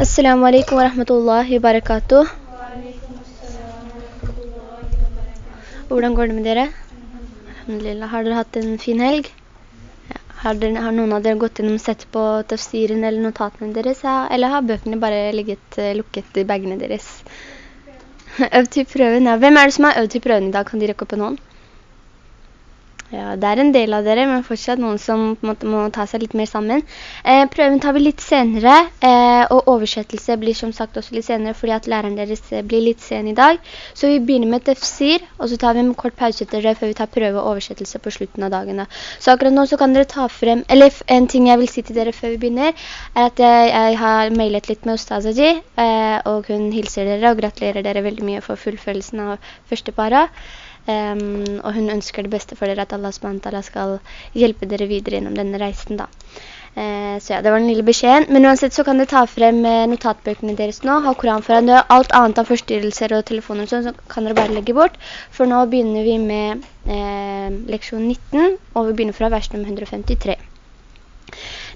Assalamu alaikum wa rahmatullahi wa barakatuh. Hvordan går det med dere? Alhamdulillah. Har dere hatt en fin helg? Har, dere, har noen av dere gått inn og sett på tafsiren eller notatene deres? Eller har bøkene bare ligget uh, lukket i bagene deres? øvd til prøven, ja. Hvem er det som har øvd til prøven i dag? Kan de rekke opp på noen? Ja, det er en del av dere, men fortsatt noen som må, må ta seg litt mer sammen. Eh, prøven tar vi litt senere, eh, og oversettelse blir som sagt også litt senere, fordi at læreren deres eh, blir litt sen i dag. Så vi begynner med tefsir, og så tar vi en kort pause etter det, før vi tar prøve og oversettelse på slutten av dagen. Så akkurat nå så kan dere ta frem, eller en ting jeg vil si til dere før vi begynner, er at jeg, jeg har mailet litt med Ustazaji, eh, og hun hilser dere og gratulerer dere veldig mye for fullfølelsen av første para. Um, og hun ønsker det beste for dere at Allah SWT skal hjelpe dere videre gjennom denne reisen da. Uh, så ja, det var den lille beskjeden. Men uansett så kan dere ta frem uh, notatbøkene deres nå, ha Koran foran dere, alt annet av forstyrrelser og telefoner og sånn, så kan dere bare legge bort. For nå begynner vi med uh, leksjon 19, og vi begynner fra vers nummer 153.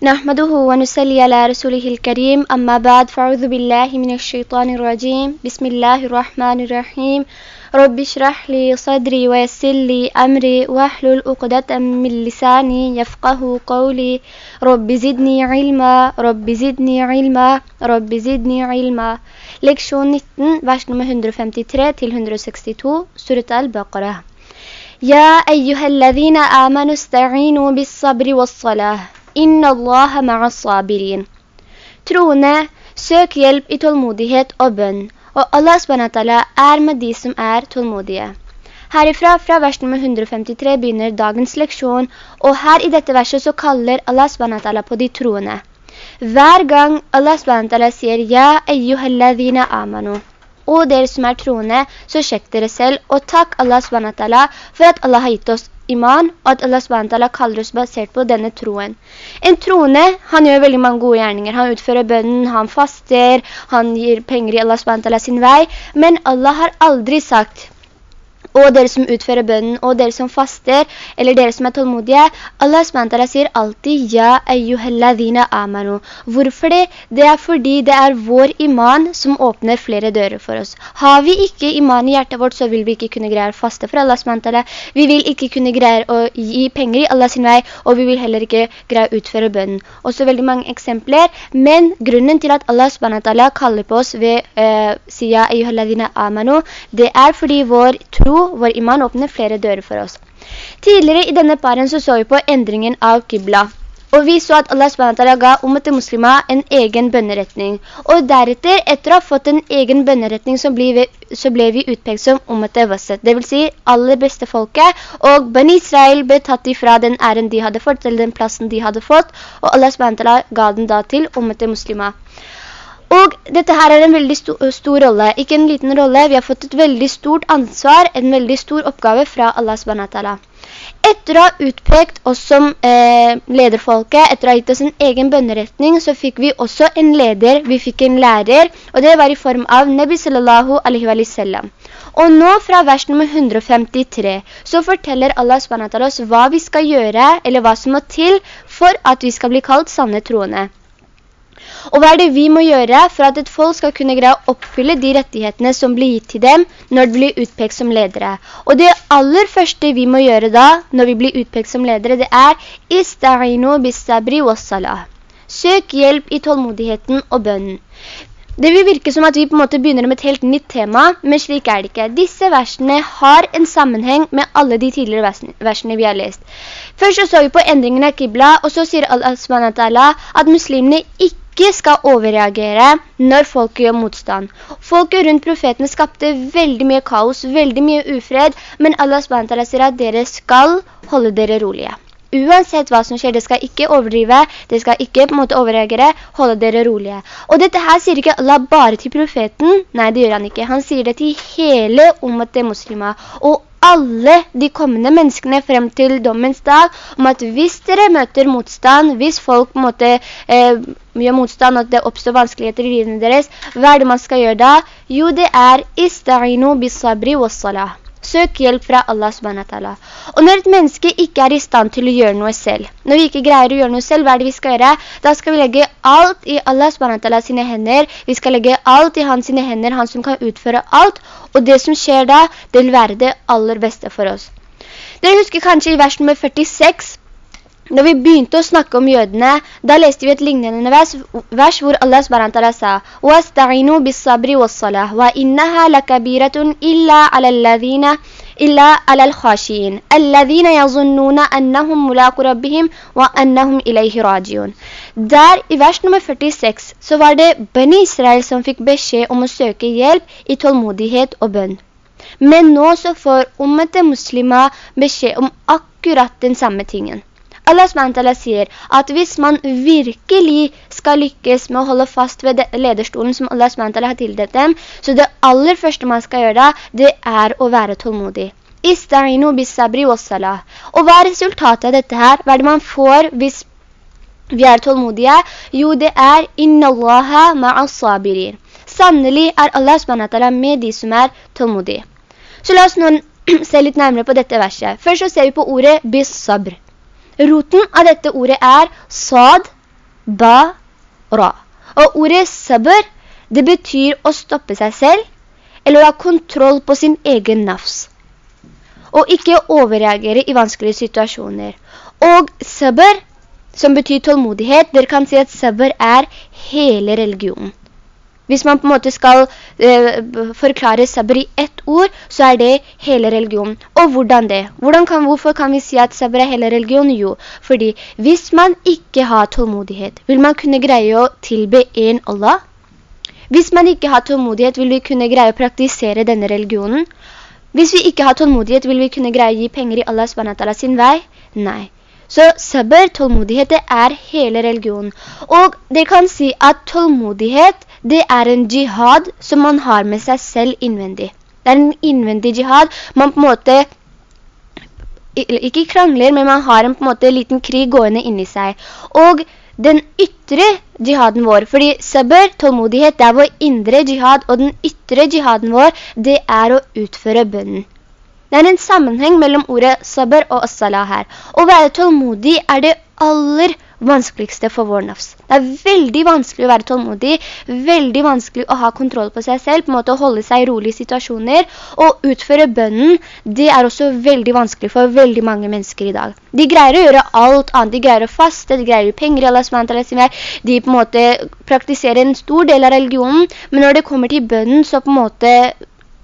نحمده ونسلي على رسوله الكريم أما بعد فأعوذ بالله من الشيطان الرجيم بسم الله الرحمن الرحيم رب اشرح لي صدري ويسر لي أمري واحلل عقدة من لساني يفقه قولي. رب زدني علما رب زدني علما رب زدني علما. Leksjon 19, vers nummer 153 til 162, Surat al-Baqarah. يا أيها الذين آمنوا استعينوا بالصبر والصلاة إن الله مع الصابرين Troende, søk hjelp i tålmodighet og bønn, og Allah SWT er med de som er tålmodige. Herifra, fra vers nummer 153, begynner dagens leksjon, og her i dette verset så kaller Allah SWT på de troende. Hver gang Allah SWT sier «Ja, eyyuhalladhina amanu», og dere som er troende, så sjekk dere selv, og takk Allah SWT for at Allah har gitt oss iman, og at Allah SWT kaller oss basert på denne troen. En troende, han gjør veldig mange gode gjerninger. Han utfører bønnen, han faster, han gir penger i Allah SWT sin vei, men Allah har aldri sagt og dere som utfører bønnen, og dere som faster, eller dere som er tålmodige, Allah SWT sier alltid «Ja, eyyuhalladhina amanu». Hvorfor det? Det er fordi det er vår iman som åpner flere dører for oss. Har vi ikke iman i hjertet vårt, så vil vi ikke kunne greie å faste for Allah SWT. Vi vil ikke kunne greie å gi penger i Allah sin vei, og vi vil heller ikke greie å utføre bønnen. Også veldig mange eksempler, men grunnen til at Allah SWT kaller på oss ved «Si «Ja, eyyuhalladhina amanu», det er fordi vår tro vår iman åpner flere dører for oss. Tidligere i denne paren så så vi på endringen av Qibla. Og vi så at Allah SWT ga ummet muslima en egen bønneretning. Og deretter, etter å ha fått en egen bønneretning, så ble vi, så ble vi utpekt som ummet vasset. Det vil si aller beste folket. Og Ben Israel ble tatt ifra den æren de hadde fått, eller den plassen de hadde fått. Og Allah SWT ga den da til ummet muslimer. Og dette her er en veldig sto stor rolle, ikke en liten rolle. Vi har fått et veldig stort ansvar, en veldig stor oppgave fra Allah SWT. Etter å ha utpekt oss som eh, lederfolket, etter å ha gitt oss en egen bønneretning, så fikk vi også en leder, vi fikk en lærer, og det var i form av Nabi sallallahu alaihi wa sallam. Og nå fra vers nummer 153, så forteller Allah SWT oss hva vi skal gjøre, eller hva som må til for at vi skal bli kalt sanne troende. Og hva er det vi må gjøre for at et folk skal kunne greie å oppfylle de rettighetene som blir gitt til dem når de blir utpekt som ledere? Og det aller første vi må gjøre da, når vi blir utpekt som ledere, det er «Ista'inu bisabri wassalah». Søk hjelp i tålmodigheten og bønnen. Det vil virke som at vi på en måte begynner med et helt nytt tema, men slik er det ikke. Disse versene har en sammenheng med alle de tidligere versene vi har lest. Først så, så vi på endringen av Qibla, og så sier Allah at muslimene ikke ikke skal overreagere når folk gjør motstand. Folket rundt profetene skapte veldig mye kaos, veldig mye ufred, men Allah SWT sier at dere skal holde dere rolige. Uansett hva som skjer, det skal ikke overdrive, det skal ikke på en måte overreagere, holde dere rolige. Og dette her sier ikke Allah bare til profeten, nei det gjør han ikke. Han sier det til hele ummet muslimer, og alle de kommende menneskene frem til dommens dag, om at hvis dere møter motstand, hvis folk måtte eh, gjøre motstand, at det oppstår vanskeligheter i livene deres, hva er det man skal gjøre da? Jo, det er «Ista'inu bisabri wassalah». Søk hjelp fra Allah SWT. Og når et menneske ikke er i stand til å gjøre noe selv, når vi ikke greier å gjøre noe selv, hva er det vi skal gjøre? Da skal vi legge alt i Allah SWT sine hender. Vi skal legge alt i hans sine hender, han som kan utføre alt. Og det som skjer da, det vil være det aller beste for oss. Dere husker kanskje i vers nummer 46, når vi begynte å snakke om jødene, da leste vi et lignende vers, vers hvor Allah SWT sa «Wasta'inu bis-sabri was-salah, wa innaha lakabiratun illa ala alladhina illa ala al-khashin, alladhina yazunnuna annahum mulaqu rabbihim wa annahum ilayhi rajiun». Der i vers nummer 46 så var det Bani Israel som fikk beskjed om å søke hjelp i tålmodighet og bønn. Men nå så får ummete muslimer beskjed om akkurat den samme tingen. Allah SWT sier at hvis man virkelig skal lykkes med å holde fast ved lederstolen som Allah SWT har tildelt dem, så det aller første man skal gjøre da, det er å være tålmodig. Ista'inu bisabri wassalah. Og hva er resultatet av dette her? Hva er det man får hvis vi er tålmodige? Jo, det er «Inna Allaha ma'as sabirin». Sannelig er Allah SWT med de som er tålmodige. Så la oss nå se litt nærmere på dette verset. Først så ser vi på ordet bis sabr. Roten av dette ordet er sad, ba, ra. Og ordet sabr, det betyr å stoppe seg selv, eller å ha kontroll på sin egen nafs. Og ikke overreagere i vanskelige situasjoner. Og sabr, som betyr tålmodighet, dere kan si at sabr er hele religionen. Hvis man på en måte skal eh, forklare sabr i ett ord, så er det hele religionen. Og hvordan det? Hvordan kan, hvorfor kan vi si at sabr er hele religionen? Jo, fordi hvis man ikke har tålmodighet, vil man kunne greie å tilbe en Allah? Hvis man ikke har tålmodighet, vil vi kunne greie å praktisere denne religionen? Hvis vi ikke har tålmodighet, vil vi kunne greie å gi penger i Allah sin vei? Nei. Så sabr, tålmodighet, det er hele religionen. Og det kan si at tålmodighet, det er en jihad som man har med seg selv innvendig. Det er en innvendig jihad. Man på en måte ikke krangler, men man har en på en måte liten krig gående inni seg. Og den ytre jihaden vår, fordi sabr, tålmodighet, det er vår indre jihad, og den ytre jihaden vår, det er å utføre bønnen. Det er en sammenheng mellom ordet sabr og as-salah her. Å være tålmodig er det aller vanskeligste for vår nafs. Det er veldig vanskelig å være tålmodig, veldig vanskelig å ha kontroll på seg selv, på en måte å holde seg i rolige situasjoner, og utføre bønnen, det er også veldig vanskelig for veldig mange mennesker i dag. De greier å gjøre alt annet, de greier å faste, de greier å penger de på en måte praktiserer en stor del av religionen, men når det kommer til bønnen, så på en måte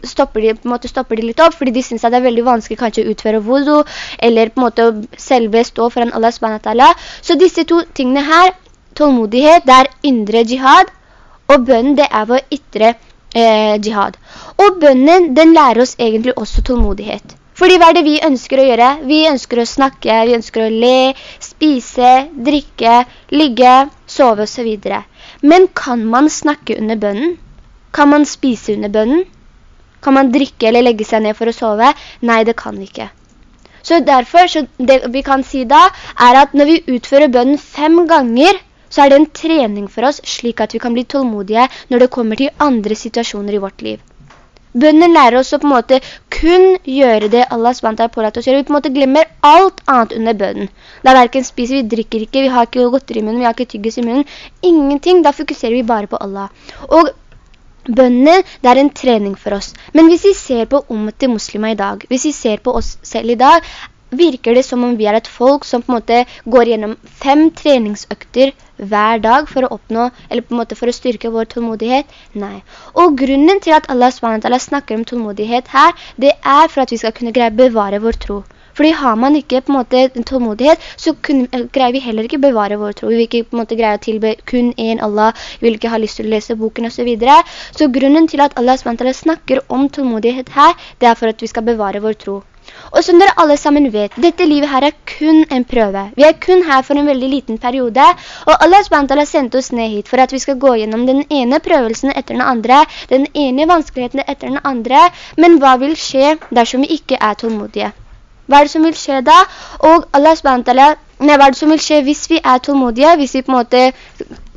stopper de, på en måte stopper de litt opp, fordi de synes at det er veldig vanskelig kanskje å utføre wudu, eller på en måte selve stå foran Allah subhanahu Så disse to tingene her, tålmodighet, det er indre jihad, og bønnen, det er vår ytre eh, jihad. Og bønnen, den lærer oss egentlig også tålmodighet. Fordi hva er det vi ønsker å gjøre? Vi ønsker å snakke, vi ønsker å le, spise, drikke, ligge, sove og så videre. Men kan man snakke under bønnen? Kan man spise under bønnen? Kan man drikke eller legge seg ned for å sove? Nei, det kan vi ikke. Så derfor, så det vi kan si da, er at når vi utfører bønnen fem ganger, så er det en trening for oss, slik at vi kan bli tålmodige når det kommer til andre situasjoner i vårt liv. Bønnen lærer oss å på en måte kun gjøre det Allah SWT har pålagt oss gjøre. Vi på en måte glemmer alt annet under bønnen. Da hverken spiser, vi drikker ikke, vi har ikke godteri i munnen, vi har ikke tyggis i munnen. Ingenting, da fokuserer vi bare på Allah. Og Bønnen, det er en trening for oss. Men hvis vi ser på ummet til muslimer i dag, hvis vi ser på oss selv i dag, virker det som om vi er et folk som på en måte går gjennom fem treningsøkter hver dag for å oppnå, eller på en måte for å styrke vår tålmodighet? Nei. Og grunnen til at Allah SWT snakker om tålmodighet her, det er for at vi skal kunne greie bevare vår tro. Fordi har man ikke på en måte tålmodighet, så kun, eh, greier vi heller ikke bevare vår tro. Vi vil ikke på en måte greie å tilbe kun en Allah, vi vil ikke ha lyst til å lese boken og så videre. Så grunnen til at Allah snakker om tålmodighet her, det er for at vi skal bevare vår tro. Og som dere alle sammen vet, dette livet her er kun en prøve. Vi er kun her for en veldig liten periode, og Allah SWT har sendt oss ned hit for at vi skal gå gjennom den ene prøvelsen etter den andre, den ene vanskeligheten etter den andre, men hva vil skje dersom vi ikke er tålmodige? Hva er det som vil skje da? Og Allah SWT, nei, hva er det som vil skje hvis vi er tålmodige, hvis vi på en måte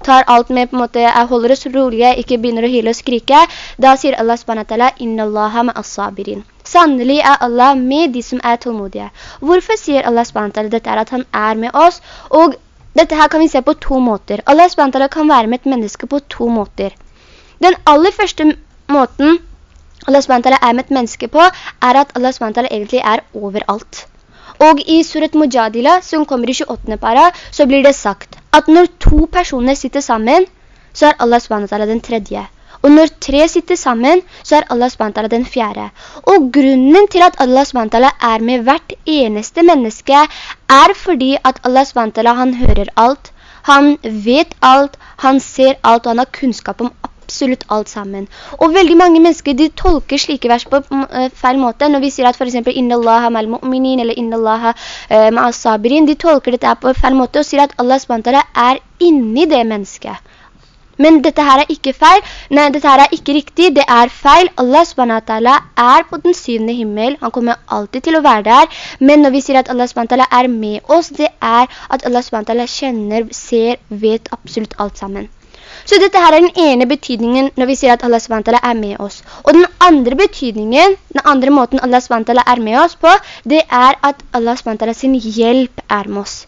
tar alt med, på en måte, holder oss rolige, ikke begynner å hyle og skrike, da sier Allah SWT, «Inna Allaha med as-sabirin». Sannelig er Allah med de som er tålmodige. Hvorfor sier Allah SWT dette er at han er med oss? Og dette her kan vi se på to måter. Allah SWT kan være med et menneske på to måter. Den aller første måten Allah SWT er med et menneske på, er at Allah SWT egentlig er overalt. Og i Surat Mujadila, som kommer i 28. para, så blir det sagt at når to personer sitter sammen, så er Allah SWT den tredje. Og når tre sitter sammen, så er Allah SWT den fjerde. Og grunnen til at Allah SWT er med hvert eneste menneske, er fordi at Allah SWT han hører alt, han vet alt, han ser alt, og han har kunnskap om absolutt alt sammen. Og veldig mange mennesker, de tolker slike vers på uh, feil måte. Når vi sier at for eksempel «Inna Allaha mal mu'minin» eller «Inna Allaha ma'al sabirin», de tolker dette på feil måte og sier at Allah SWT er inni det mennesket. Men dette her er ikke feil. Nei, dette her er ikke riktig. Det er feil. Allah SWT er på den syvende himmel. Han kommer alltid til å være der. Men når vi sier at Allah SWT er med oss, det er at Allah SWT kjenner, ser, vet absolutt alt sammen. Så dette her er den ene betydningen når vi sier at Allah SWT er med oss. Og den andre betydningen, den andre måten Allah SWT er med oss på, det er at Allah SWT sin hjelp er med oss.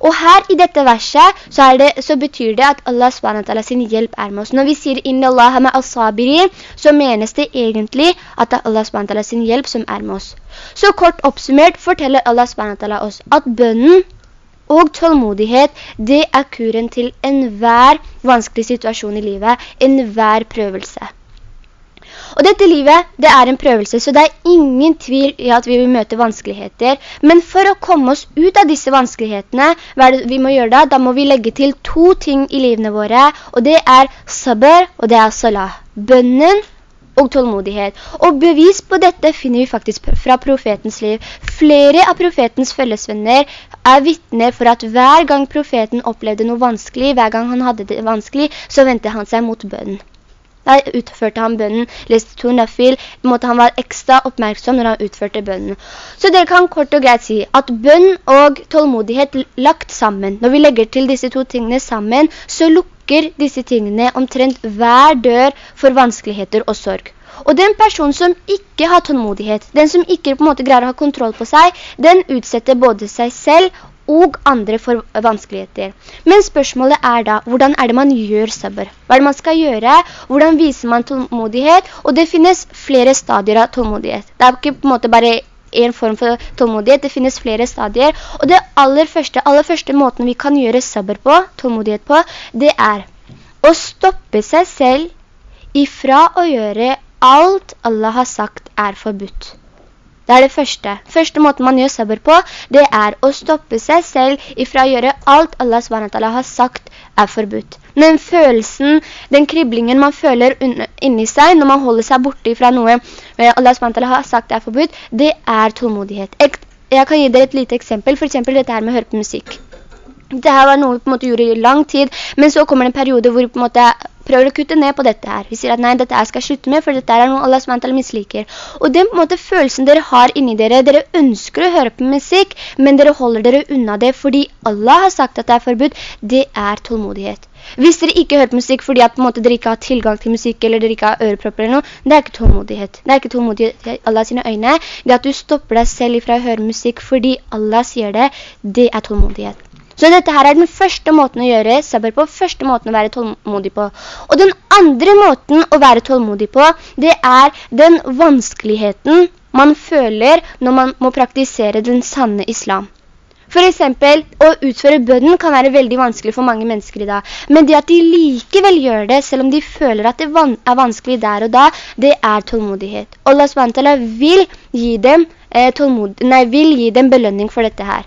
Og her i dette verset så, det, så betyr det at Allah SWT sin hjelp er med oss. Når vi sier «Inna Allah med al-sabiri», så menes det egentlig at det er Allah SWT sin hjelp som er med oss. Så kort oppsummert forteller Allah SWT oss at bønnen og tålmodighet, det er kuren til enhver vanskelig situasjon i livet, enhver prøvelse. Og dette livet, det er en prøvelse, så det er ingen tvil i at vi vil møte vanskeligheter. Men for å komme oss ut av disse vanskelighetene, hva er det vi må gjøre da? Da må vi legge til to ting i livene våre, og det er sabr, og det er salah. Bønnen og tålmodighet. Og bevis på dette finner vi faktisk fra profetens liv. Flere av profetens følgesvenner er vittner for at hver gang profeten opplevde noe vanskelig, hver gang han hadde det vanskelig, så ventet han seg mot bønnen. Der utførte han bønnen, leste to nafil, måtte han være ekstra oppmerksom når han utførte bønnen. Så dere kan kort og greit si at bønn og tålmodighet lagt sammen, når vi legger til disse to tingene sammen, så lukker disse tingene omtrent hver dør for vanskeligheter og sorg. Og den person som ikke har tålmodighet, den som ikke på en måte greier å ha kontroll på seg, den utsetter både seg selv og andre for vanskeligheter. Men spørsmålet er da, hvordan er det man gjør sabber? Hva er det man skal gjøre? Hvordan viser man tålmodighet? Og det finnes flere stadier av tålmodighet. Det er ikke på en måte bare en form for tålmodighet, det finnes flere stadier. Og det aller første, aller første måten vi kan gjøre sabber på, tålmodighet på, det er å stoppe seg selv ifra å gjøre alt Allah har sagt er forbudt. Det er det første. Første måten man gjør sabber på, det er å stoppe seg selv ifra å gjøre alt Allah SWT har sagt er forbudt. Den følelsen, den kriblingen man føler inni seg når man holder seg borte fra noe eh, Allah SWT har sagt er forbudt, det er tålmodighet. Jeg kan gi dere et lite eksempel, for eksempel dette her med å høre på musikk. Dette var noe vi på en måte gjorde i lang tid, men så kommer det en periode hvor på en måte prøver å kutte ned på dette her. Vi sier at nei, dette her skal jeg slutte med, for dette er noe Allah SWT misliker. Og den måte, følelsen dere har inni dere, dere ønsker å høre på musikk, men dere holder dere unna det, fordi Allah har sagt at det er forbudt, det er tålmodighet. Hvis dere ikke hører på musikk fordi at måte, dere ikke har tilgang til musikk, eller dere ikke har ørepropper eller noe, det er ikke tålmodighet. Det er ikke tålmodighet i Allah sine øyne. Det at du stopper deg selv ifra å høre musikk fordi Allah sier det, det er tålmodighet. Så dette her er den første måten å gjøre sabber på, første måten å være tålmodig på. Og den andre måten å være tålmodig på, det er den vanskeligheten man føler når man må praktisere den sanne islam. For eksempel, å utføre bønnen kan være veldig vanskelig for mange mennesker i dag. Men det at de likevel gjør det, selv om de føler at det er vanskelig der og da, det er tålmodighet. Allah SWT vil eh, vil gi dem belønning for dette her.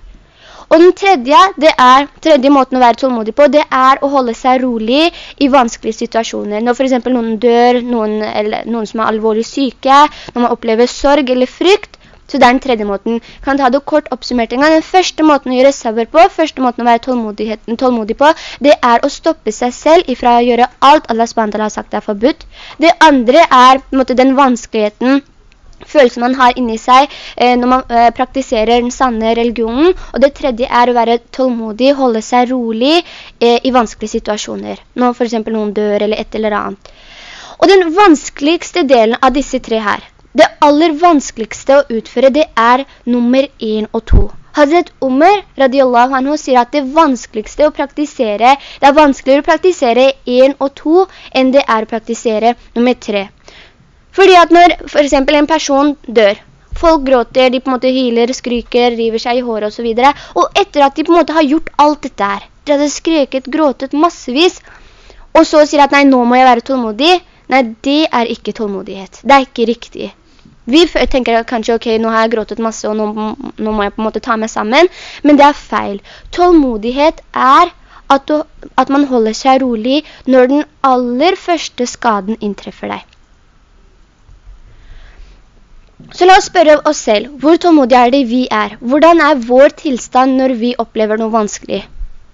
Og den tredje, det er, tredje måten å være tålmodig på, det er å holde seg rolig i vanskelige situasjoner. Når for eksempel noen dør, noen, eller noen som er alvorlig syke, når man opplever sorg eller frykt, så det er den tredje måten. Kan ta det kort oppsummert en gang. Den første måten å gjøre sabber på, første måten å være tålmodig på, det er å stoppe seg selv ifra å gjøre alt Allah SWT har sagt er forbudt. Det andre er måte, den vanskeligheten følelsen man har inni seg eh, når man eh, praktiserer den sanne religionen. Og det tredje er å være tålmodig, holde seg rolig eh, i vanskelige situasjoner. Når for eksempel noen dør eller et eller annet. Og den vanskeligste delen av disse tre her, det aller vanskeligste å utføre, det er nummer 1 og 2. Hazret Umar radiallahu anhu sier at det vanskeligste å praktisere, det er vanskeligere å praktisere 1 og 2 enn det er å praktisere nummer 3. Fordi at når for eksempel en person dør, folk gråter, de på en måte hyler, skryker, river seg i håret og så videre, og etter at de på en måte har gjort alt dette her, de hadde skreket, gråtet massevis, og så sier at nei, nå må jeg være tålmodig, nei, det er ikke tålmodighet, det er ikke riktig. Vi tenker kanskje, ok, nå har jeg gråtet masse, og nå, nå må jeg på en måte ta meg sammen, men det er feil. Tålmodighet er at, du, at man holder seg rolig når den aller første skaden inntreffer deg. Så la oss spørre oss selv, hvor tålmodige er det vi er? Hvordan er vår tilstand når vi opplever noe vanskelig?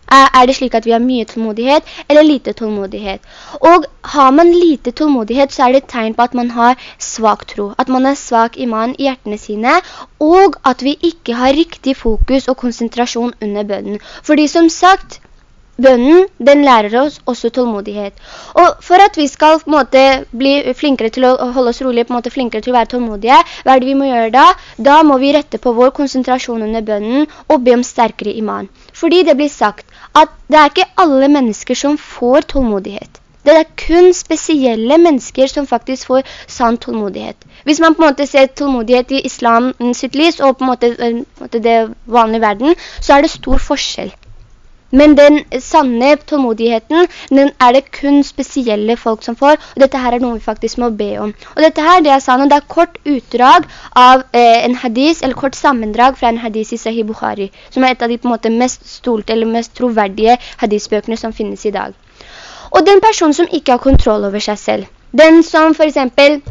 Er det slik at vi har mye tålmodighet eller lite tålmodighet? Og har man lite tålmodighet, så er det et tegn på at man har svak tro. At man er svak iman i hjertene sine, og at vi ikke har riktig fokus og konsentrasjon under bønnen. Fordi som sagt, Bønnen, den lærer oss også tålmodighet. Og for at vi skal måte bli flinkere til å holde oss rolig, på en måte flinkere til å være tålmodige, hva er det vi må gjøre da? Da må vi rette på vår konsentrasjon under bønnen og be om sterkere iman. Fordi det blir sagt at det er ikke alle mennesker som får tålmodighet. Det er kun spesielle mennesker som faktisk får sann tålmodighet. Hvis man på en måte ser tålmodighet i islam sitt lys og måte, på en måte det vanlige verden, så er det stor forskjell. Men den sanne tålmodigheten, den er det kun spesielle folk som får, og dette her er noe vi faktisk må be om. Og dette her, det jeg sa nå, det er kort utdrag av eh, en hadis, eller kort sammendrag fra en hadis i Sahih Bukhari, som er et av de på en måte mest stolte eller mest troverdige hadisbøkene som finnes i dag. Og den personen som ikke har kontroll over seg selv, den som for eksempel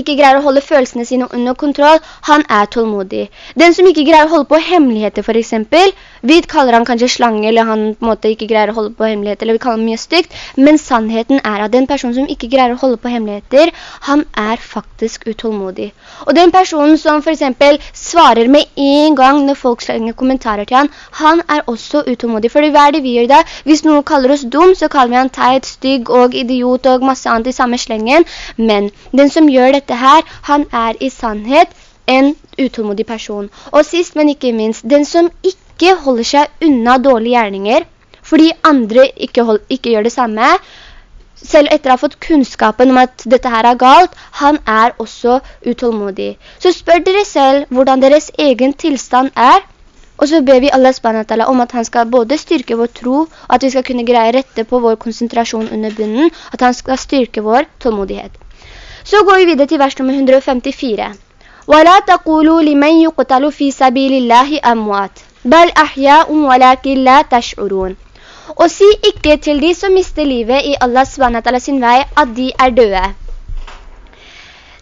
ikke greier å holde følelsene sine under kontroll, han er tålmodig. Den som ikke greier å holde på hemmeligheter for eksempel, vi kaller han kanskje slange, eller han på en måte ikke greier å holde på hemmeligheter, eller vi kaller han mye stygt, men sannheten er at den personen som ikke greier å holde på hemmeligheter, han er faktisk utålmodig. Og den personen som for eksempel svarer med en gang når folk slenger kommentarer til han, han er også utålmodig. For hva er det vi gjør da? Hvis noen kaller oss dum, så kaller vi han teit, stygg og idiot og masse annet i samme slengen. Men den som gjør dette her, han er i sannhet en utålmodig person. Og sist, men ikke minst, den som ikke holder seg unna dårlige gjerninger, fordi andre ikke, hold, ikke gjør det samme, selv etter å ha fått kunnskapen om at dette her er galt, han er også utålmodig. Så spør dere selv hvordan deres egen tilstand er, og så ber vi Allah SWT om at han skal både styrke vår tro, at vi skal kunne greie rette på vår konsentrasjon under bunnen, at han skal styrke vår tålmodighet. Så går vi videre til vers nummer 154. وَلَا تَقُولُوا لِمَنْ يُقْتَلُ فِي سَبِيلِ اللَّهِ أَمْوَاتٍ Bal ahya'un walakin la tash'urun. Og si ikke til de som mister livet i Allah SWT sin vei at de er døde.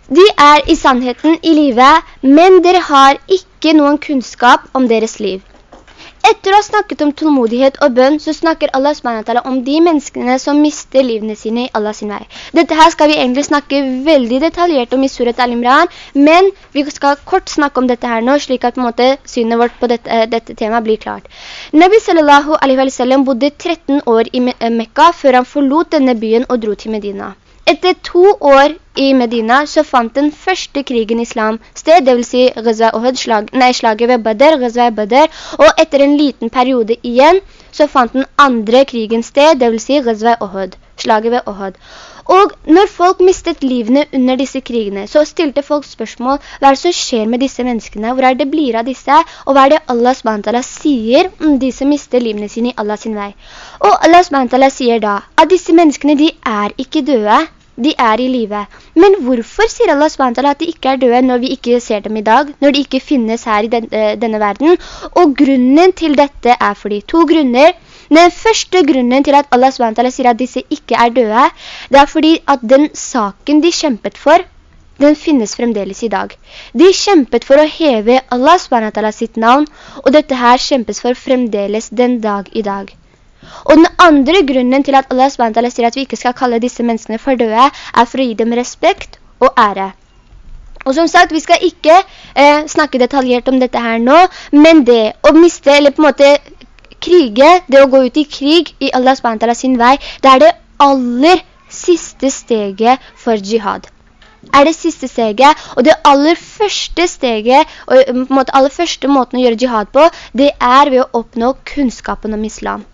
De er i sannheten i livet, men dere har ikke noen kunnskap om deres liv. Etter å ha snakket om tålmodighet og bønn, så snakker Allah SWT om de menneskene som mister livene sine i Allah sin vei. Dette her skal vi egentlig snakke veldig detaljert om i Surat Al-Imran, men vi skal kort snakke om dette her nå, slik at måte, synet vårt på dette, eh, dette temaet blir klart. Nabi sallallahu alaihi wa sallam bodde 13 år i Mekka før han forlot denne byen og dro til Medina. Etter to år i Medina så fant den første krigen islam sted, det vil si Uhud, slag, nei, slaget ved Badr, Ghazwa Badr, og etter en liten periode igjen så fant den andre krigen sted, det vil si Uhud, slaget ved Ohud. Og når folk mistet livene under disse krigene, så stilte folk spørsmål, hva er det som skjer med disse menneskene? Hvor er det blir av disse? Og hva er det Allah SWT sier om de som mister livene sine i Allah sin vei? Og Allah SWT sier da at disse menneskene, de er ikke døde, de er i livet. Men hvorfor sier Allah SWT at de ikke er døde når vi ikke ser dem i dag, når de ikke finnes her i den, uh, denne verden? Og grunnen til dette er fordi to grunner. Den første grunnen til at Allah SWT sier at disse ikke er døde, det er fordi at den saken de kjempet for, den finnes fremdeles i dag. De kjempet for å heve Allah SWT sitt navn, og dette her kjempes for fremdeles den dag i dag. Og den andre grunnen til at Allah SWT sier at vi ikke skal kalle disse menneskene for døde, er for å gi dem respekt og ære. Og som sagt, vi skal ikke eh, snakke detaljert om dette her nå, men det å miste, eller på en måte krige, det å gå ut i krig i Allah SWT sin vei, det er det aller siste steget for jihad. er det siste steget, og det aller første steget, og på en måte aller første måten å gjøre jihad på, det er ved å oppnå kunnskapen om islam.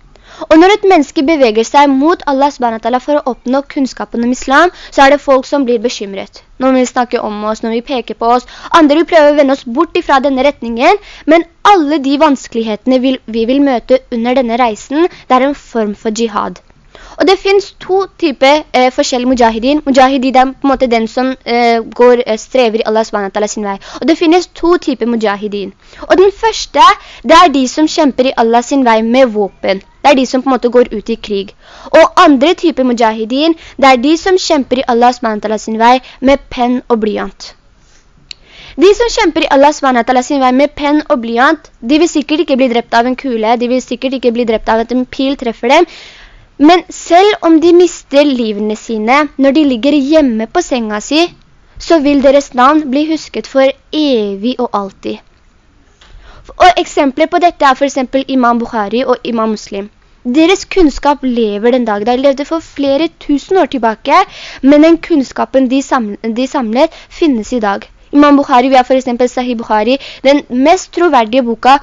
Og når et menneske beveger seg mot Allah SWT for å oppnå kunnskapen om islam, så er det folk som blir bekymret. Når vi snakker om oss, når vi peker på oss. Andre vil prøve å vende oss bort fra denne retningen, men alle de vanskelighetene vi, vi vil møte under denne reisen, det er en form for jihad. Og det finnes to typer eh, forskjellige mujahidin. Mujahidin er på en måte den som eh, går, eh, strever i Allah SWT sin vei. Og det finnes to typer mujahidin. Og den første, det er de som kjemper i Allah sin vei med våpen. Det er de som på en måte går ut i krig. Og andre typer mujahidin, det er de som kjemper i Allah SWT sin vei med penn og blyant. De som kjemper i Allah SWT sin vei med penn og blyant, de vil sikkert ikke bli drept av en kule, de vil sikkert ikke bli drept av at en pil treffer dem, men selv om de mister livene sine når de ligger hjemme på senga si, så vil deres navn bli husket for evig og alltid. Og eksempler på dette er for eksempel Imam Bukhari og Imam Muslim. Deres kunnskap lever den dag. De levde for flere tusen år tilbake, men den kunnskapen de, samlet, de samlet finnes i dag. Imam Bukhari, vi har for eksempel Sahih Bukhari, den mest troverdige boka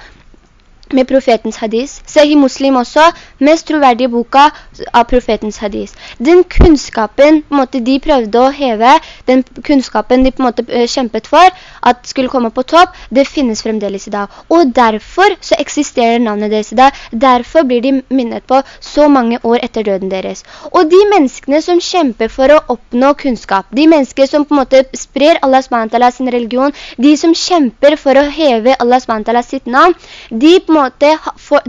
med profetens hadis. Sahih Muslim også, mest troverdige boka av profetens hadis. Den kunnskapen måte, de prøvde å heve, den kunnskapen de på en måte eh, kjempet for at skulle komme på topp, det finnes fremdeles i dag. Og derfor så eksisterer navnet deres i dag. Derfor blir de minnet på så mange år etter døden deres. Og de menneskene som kjemper for å oppnå kunnskap, de mennesker som på en måte sprer Allah SWT sin religion, de som kjemper for å heve Allah SWT sitt navn, de på måte,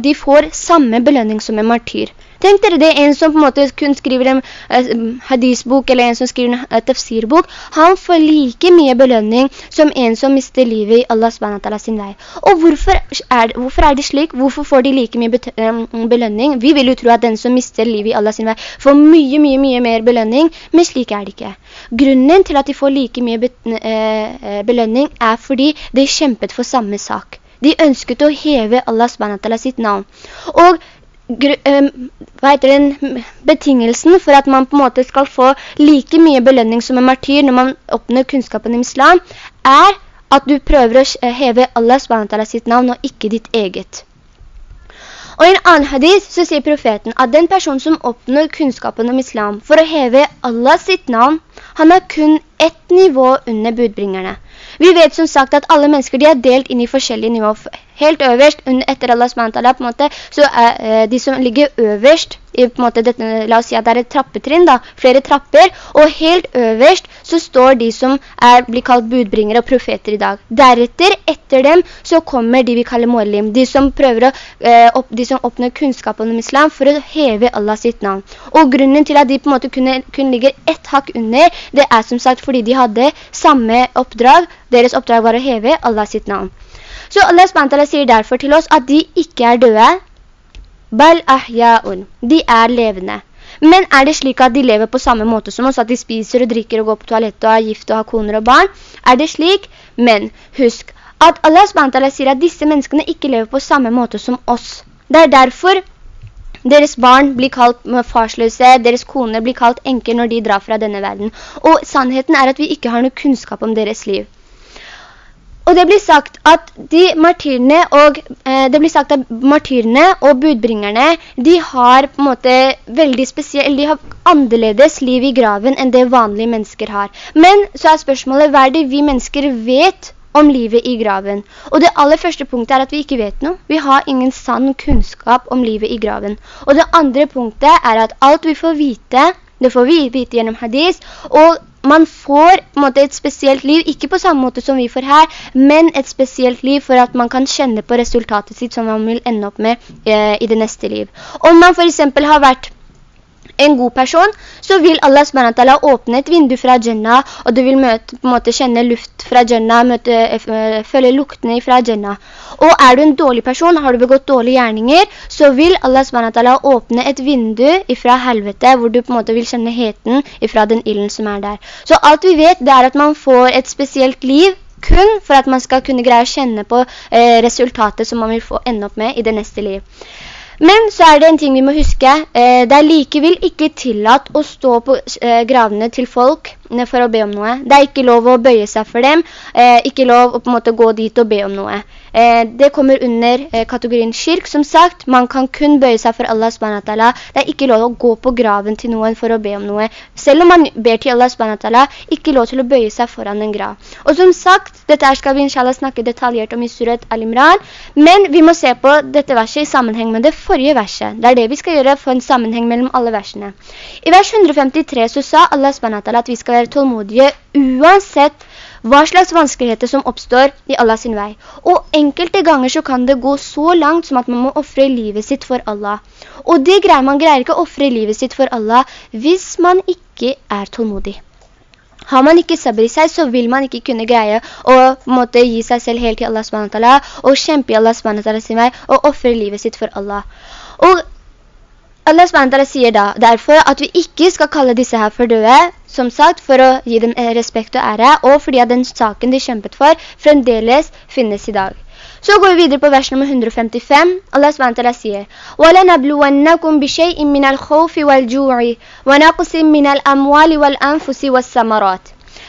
de får samme belønning som en martyr. Tenk dere det, en som på en måte kun skriver en uh, hadisbok, eller en som skriver en uh, tafsirbok, han får like mye belønning som en som mister livet i Allah SWT sin vei. Og hvorfor er, hvorfor er det slik? Hvorfor får de like mye um, belønning? Vi vil jo tro at den som mister livet i Allah sin vei får mye, mye, mye mer belønning, men slik er det ikke. Grunnen til at de får like mye uh, belønning er fordi de kjempet for samme sak. De ønsket å heve Allah SWT sitt navn. Og heter den betingelsen for at man på en måte skal få like mye belønning som en martyr når man oppnår kunnskapen om islam, er at du prøver å heve Allah SWT sitt navn og ikke ditt eget. Og i en annen hadis så sier profeten at den person som oppnår kunnskapen om islam for å heve Allah sitt navn, han har kun ett nivå under budbringerne. Vi vet som sagt at alle mennesker de er delt inn i forskjellige nivåer. Helt øverst, etter Allahs mantala, på en måte, så er eh, de som ligger øverst, måte, dette, la oss si at det er et trappetrinn da, flere trapper, og helt øverst så står de som er, blir kalt budbringere og profeter i dag. Deretter, etter dem, så kommer de vi kaller morlim, de som prøver å, eh, opp, de som oppnår kunnskapen om islam for å heve Allah sitt navn. Og grunnen til at de på en måte kunne, kunne ligge ett hakk under, det er som sagt fordi de hadde samme oppdrag, deres oppdrag var å heve Allah sitt navn. Så Allah sier derfor til oss at de ikke er døde. Bal ahya'un. De er levende. Men er det slik at de lever på samme måte som oss, at de spiser og drikker og går på toalettet og er gift og har koner og barn? Er det slik? Men husk at Allah SWT sier at disse menneskene ikke lever på samme måte som oss. Det er derfor deres barn blir kalt farsløse, deres koner blir kalt enker når de drar fra denne verden. Og sannheten er at vi ikke har noe kunnskap om deres liv. Og det blir sagt at de martyrene og, eh, martyrene og budbringerne, de har på en måte veldig spesielt, de har annerledes liv i graven enn det vanlige mennesker har. Men så er spørsmålet, hva er det vi mennesker vet om livet i graven? Og det aller første punktet er at vi ikke vet noe. Vi har ingen sann kunnskap om livet i graven. Og det andre punktet er at alt vi får vite, det får vi vite gjennom hadis, og man får måte, et spesielt liv, ikke på samme måte som vi får her, men et spesielt liv for at man kan kjenne på resultatet sitt som man vil ende opp med eh, i det neste liv. Om man for eksempel har vært en god person, så vil Allah SWT åpne et vindu fra Jannah, og du vil møte, på en måte kjenne luft fra Jannah, møte, eh, følge luktene fra Jannah. Og er du en dårlig person, har du begått dårlige gjerninger, så vil Allah SWT åpne et vindu fra helvete, hvor du på en måte vil kjenne heten fra den illen som er der. Så alt vi vet, det er at man får et spesielt liv, kun for at man skal kunne greie å kjenne på eh, resultatet som man vil få ende opp med i det neste liv. Men så er det en ting vi må huske. Eh, det er likevel ikke tillatt å stå på eh, gravene til folk for å be om noe. Det er ikke lov å bøye seg for dem, eh, ikke lov å på en måte gå dit og be om noe. Eh, det kommer under eh, kategorien kirk, som sagt. Man kan kun bøye seg for Allah SWT. Det er ikke lov å gå på graven til noen for å be om noe. Selv om man ber til Allah SWT, ikke lov til å bøye seg foran en grav. Og som sagt, dette skal vi inshallah snakke detaljert om i surat Al-Imran, men vi må se på dette verset i sammenheng med det forrige verset. Det er det vi skal gjøre for en sammenheng mellom alle versene. I vers 153 så sa Allah SWT at vi skal være tålmodige uansett hva slags vanskeligheter som oppstår i Allah sin vei. Og enkelte ganger så kan det gå så langt som at man må offre livet sitt for Allah. Og det greier man greier ikke å offre livet sitt for Allah hvis man ikke er tålmodig. Har man ikke sabr i seg, så vil man ikke kunne greie å måtte gi seg selv helt til Allah SWT, og kjempe i Allah SWT sin vei, og offre livet sitt for Allah. Og Allah SWT sier da derfor at vi ikke skal kalle disse her for døde, som sagt, for å gi dem eh, respekt og ære, og fordi at den saken de kjempet for fremdeles finnes i dag. Så går vi videre på vers nummer 155. Allah SWT sier وَلَنَبْلُوَنَّكُمْ بِشَيْءٍ مِنَ الْخَوْفِ وَالْجُوعِ وَنَقْسٍ مِنَ الْأَمْوَالِ وَالْأَنفُسِ وَالسَّمَرَاتِ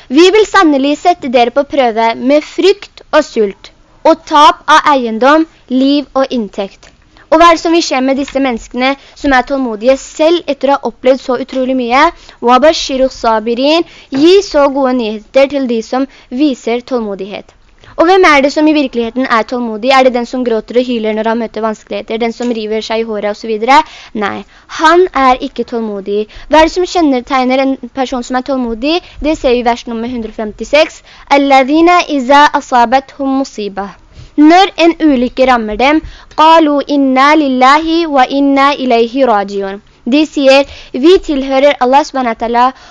Vi vil sannelig sette dere på prøve med frykt og sult, og tap av eiendom, liv og inntekt. Og hva er det som vil skje med disse menneskene som er tålmodige selv etter å ha opplevd så utrolig mye? Wabashiru sabirin, gi så gode nyheter til de som viser tålmodighet. Og hvem er det som i virkeligheten er tålmodig? Er det den som gråter og hyler når han møter vanskeligheter? Den som river seg i håret og så videre? Nei, han er ikke tålmodig. Hva er det som kjennetegner en person som er tålmodig? Det ser vi i vers nummer 156. «Alladina iza asabathum musibah». Når en ulykke rammer dem, «Qalu inna lillahi wa inna ilayhi rajiun». De sier, vi tilhører Allah SWT,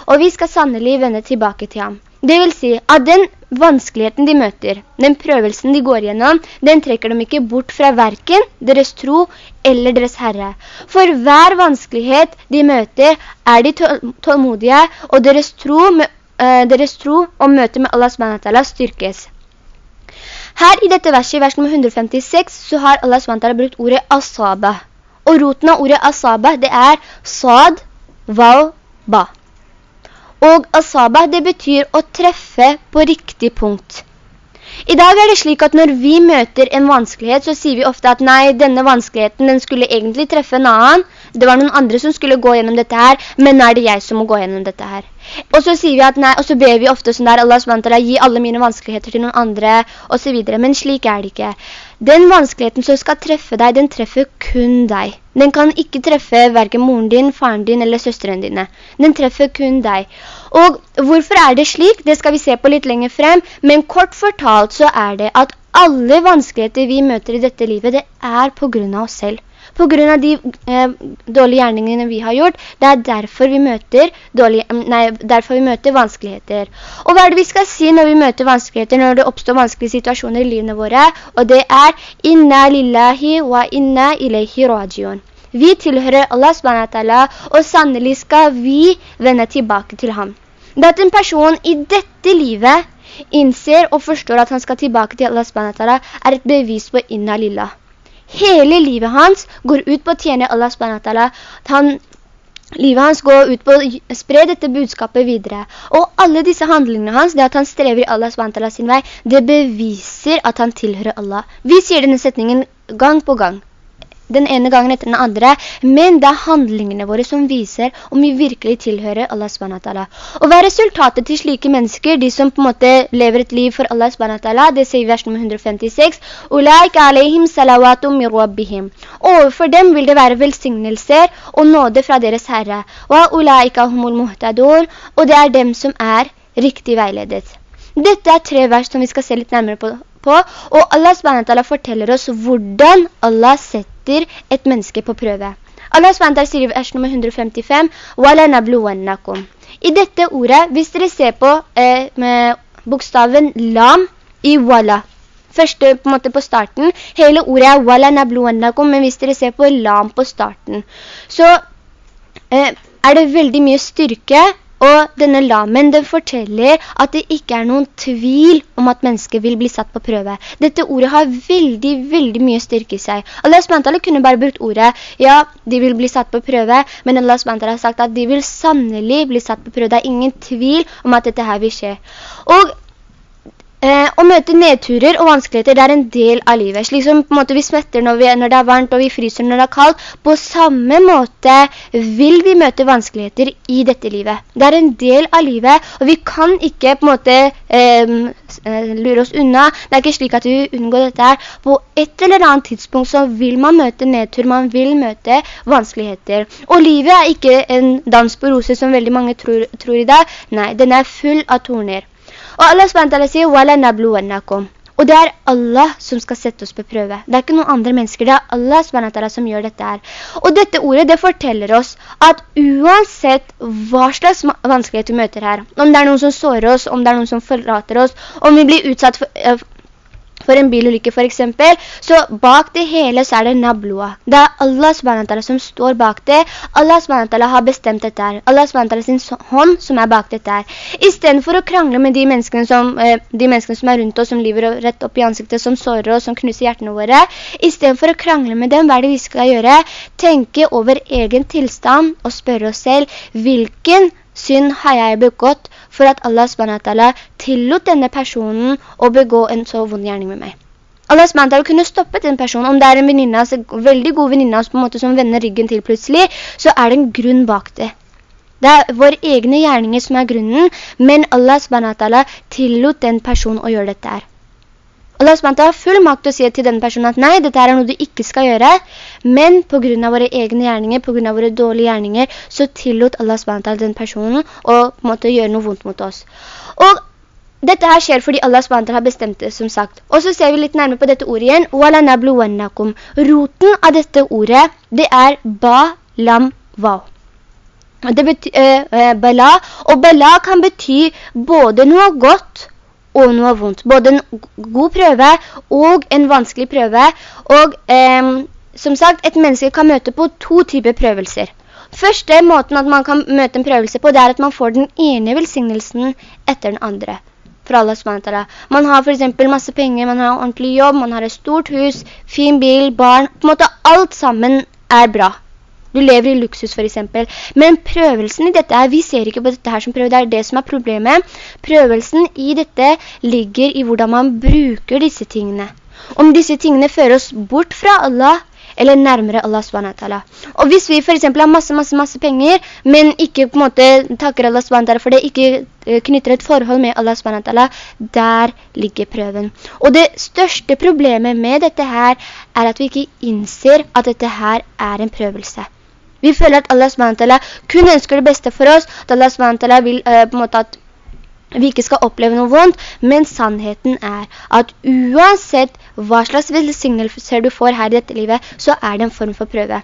og vi skal sannelig vende tilbake til ham. Det vil si at den vanskeligheten de møter, den prøvelsen de går gjennom, den trekker dem ikke bort fra verken deres tro eller deres Herre. For hver vanskelighet de møter, er de tålmodige, og deres tro, uh, deres tro og møte med Allah SWT styrkes. Her i dette verset, i vers nummer 156, så har Allah SWT brukt ordet asaba. Og roten av ordet asaba, det er sad, val, ba. Og asaba, det betyr å treffe på riktig punkt. I dag er det slik at når vi møter en vanskelighet, så sier vi ofte at nei, denne vanskeligheten, den skulle egentlig treffe en annen. Det var noen andre som skulle gå gjennom dette her, men nå er det jeg som må gå gjennom dette her? Og så sier vi at nei, og så ber vi ofte sånn der, Allah SWT, gi alle mine vanskeligheter til noen andre, og så videre. Men slik er det ikke. Den vanskeligheten som skal treffe deg, den treffer kun deg. Den kan ikke treffe hverken moren din, faren din eller søsteren dine. Den treffer kun deg. Og hvorfor er det slik? Det skal vi se på litt lenger frem. Men kort fortalt så er det at alle vanskeligheter vi møter i dette livet, det er på grunn av oss selv på grunn av de eh, dårlige gjerningene vi har gjort. Det er derfor vi møter, dårlige, mm, nei, derfor vi møter vanskeligheter. Og hva er det vi skal si når vi møter vanskeligheter, når det oppstår vanskelige situasjoner i livene våre? Og det er «Inna lillahi wa inna ilayhi rajion». Vi tilhører Allah SWT, og sannelig skal vi vende tilbake til ham. Det at en person i dette livet innser og forstår at han skal tilbake til Allah SWT, er et bevis på «Inna lillah». Hele livet hans går ut på å tjene Allah SWT. Han, livet hans går ut på å spre dette budskapet videre. Og alle disse handlingene hans, det at han strever i Allah SWT sin vei, det beviser at han tilhører Allah. Vi sier denne setningen gang på gang den ene gangen etter den andre, men det er handlingene våre som viser om vi virkelig tilhører Allah SWT. Og hva er resultatet til slike mennesker, de som på en måte lever et liv for Allah SWT? Det sier vers nummer 156. «Ulaik alayhim salawatum min. Overfor dem vil det være velsignelser og nåde fra deres Herre. «Wa ulaika humul muhtadun», og det er dem som er riktig veiledet. Dette er tre vers som vi skal se litt nærmere på, på og Allah SWT forteller oss hvordan Allah setter setter et menneske på prøve. Allah SWT sier i vers nummer 155, وَلَنَبْلُوَنَّكُمْ I dette ordet, hvis dere ser på eh, med bokstaven lam i wala, første på, måte på starten, hele ordet er wala nabluwannakum, men hvis dere ser på lam på starten, så eh, er det veldig mye styrke og denne lamen, den forteller at det ikke er noen tvil om at mennesket vil bli satt på prøve. Dette ordet har veldig, veldig mye styrke i seg. Allah SWT kunne bare brukt ordet, ja, de vil bli satt på prøve, men Allah SWT har sagt at de vil sannelig bli satt på prøve. Det er ingen tvil om at dette her vil skje. Og Eh, å møte nedturer og vanskeligheter, det er en del av livet. Slik som på en måte vi smetter når, vi, når, det er varmt og vi fryser når det er kaldt. På samme måte vil vi møte vanskeligheter i dette livet. Det er en del av livet, og vi kan ikke på en måte eh, eh lure oss unna. Det er ikke slik at vi unngår dette her. På et eller annet tidspunkt så vil man møte nedtur, man vil møte vanskeligheter. Og livet er ikke en dans på roser som veldig mange tror, tror i dag. Nei, den er full av torner. Og Allah SWT sier, «Wala nabluwannakum». Og det er Allah som skal sette oss på prøve. Det er ikke noen andre mennesker, det er Allah SWT som gjør dette her. Og dette ordet, det forteller oss at uansett hva slags vanskelighet vi møter her, om det er noen som sårer oss, om det er noen som forrater oss, om vi blir utsatt for, uh, for en bilulykke for eksempel, så bak det hele så er det nabloa. Det er Allah SWT som står bak det. Allah SWT har bestemt dette her. Allah SWT sin hånd som er bak dette her. I stedet for å krangle med de menneskene, som, eh, de menneskene som er rundt oss, som lever rett opp i ansiktet, som sårer oss, som knuser hjertene våre, i stedet for å krangle med dem, hva er det vi skal gjøre? Tenke over egen tilstand og spørre oss selv, hvilken synd har jeg begått for at Allah SWT tillot denne personen å begå en så vond gjerning med meg. Allah SWT kunne stoppet den personen, om det er en venninne, altså veldig god venninne på en måte som vender ryggen til plutselig, så er det en grunn bak det. Det er våre egne gjerninger som er grunnen, men Allah SWT tillot den personen å gjøre dette her. Allah SWT har full makt til å si til denne personen at nei, dette er noe du ikke skal gjøre, men på grunn av våre egne gjerninger, på grunn av våre dårlige gjerninger, så tillot Allah SWT den personen å måtte gjøre noe vondt mot oss. Og dette her skjer fordi Allah SWT har bestemt det, som sagt. Og så ser vi litt nærmere på dette ordet igjen. «Wala nabluwannakum». Roten av dette ordet, det er «ba, lam, vav». Det betyr eh, eh, bala, og bala kan bety både noe godt og noe vondt. Både en god prøve og en vanskelig prøve. Og eh, som sagt, et menneske kan møte på to typer prøvelser. Første måten at man kan møte en prøvelse på, det er at man får den ene velsignelsen etter den andre. Fra Allah. Man har for eksempel masse penger, man har ordentlig jobb, man har et stort hus, fin bil, barn. På en måte alt sammen er bra. Du lever i luksus for eksempel. Men prøvelsen i dette her, vi ser ikke på dette her som prøve, det er det som er problemet. Prøvelsen i dette ligger i hvordan man bruker disse tingene. Om disse tingene fører oss bort fra Allah, eller nærmere Allah SWT. Og hvis vi for eksempel har masse, masse, masse penger, men ikke på en måte takker Allah SWT for det, ikke eh, knytter et forhold med Allah SWT, der ligger prøven. Og det største problemet med dette her, er at vi ikke innser at dette her er en prøvelse. Vi føler at Allah SWT kun ønsker det beste for oss, at Allah SWT vil uh, på en måte at vi ikke skal oppleve noe vondt, men sannheten er at uansett hva slags velsignelser du får her i dette livet, så er det en form for prøve.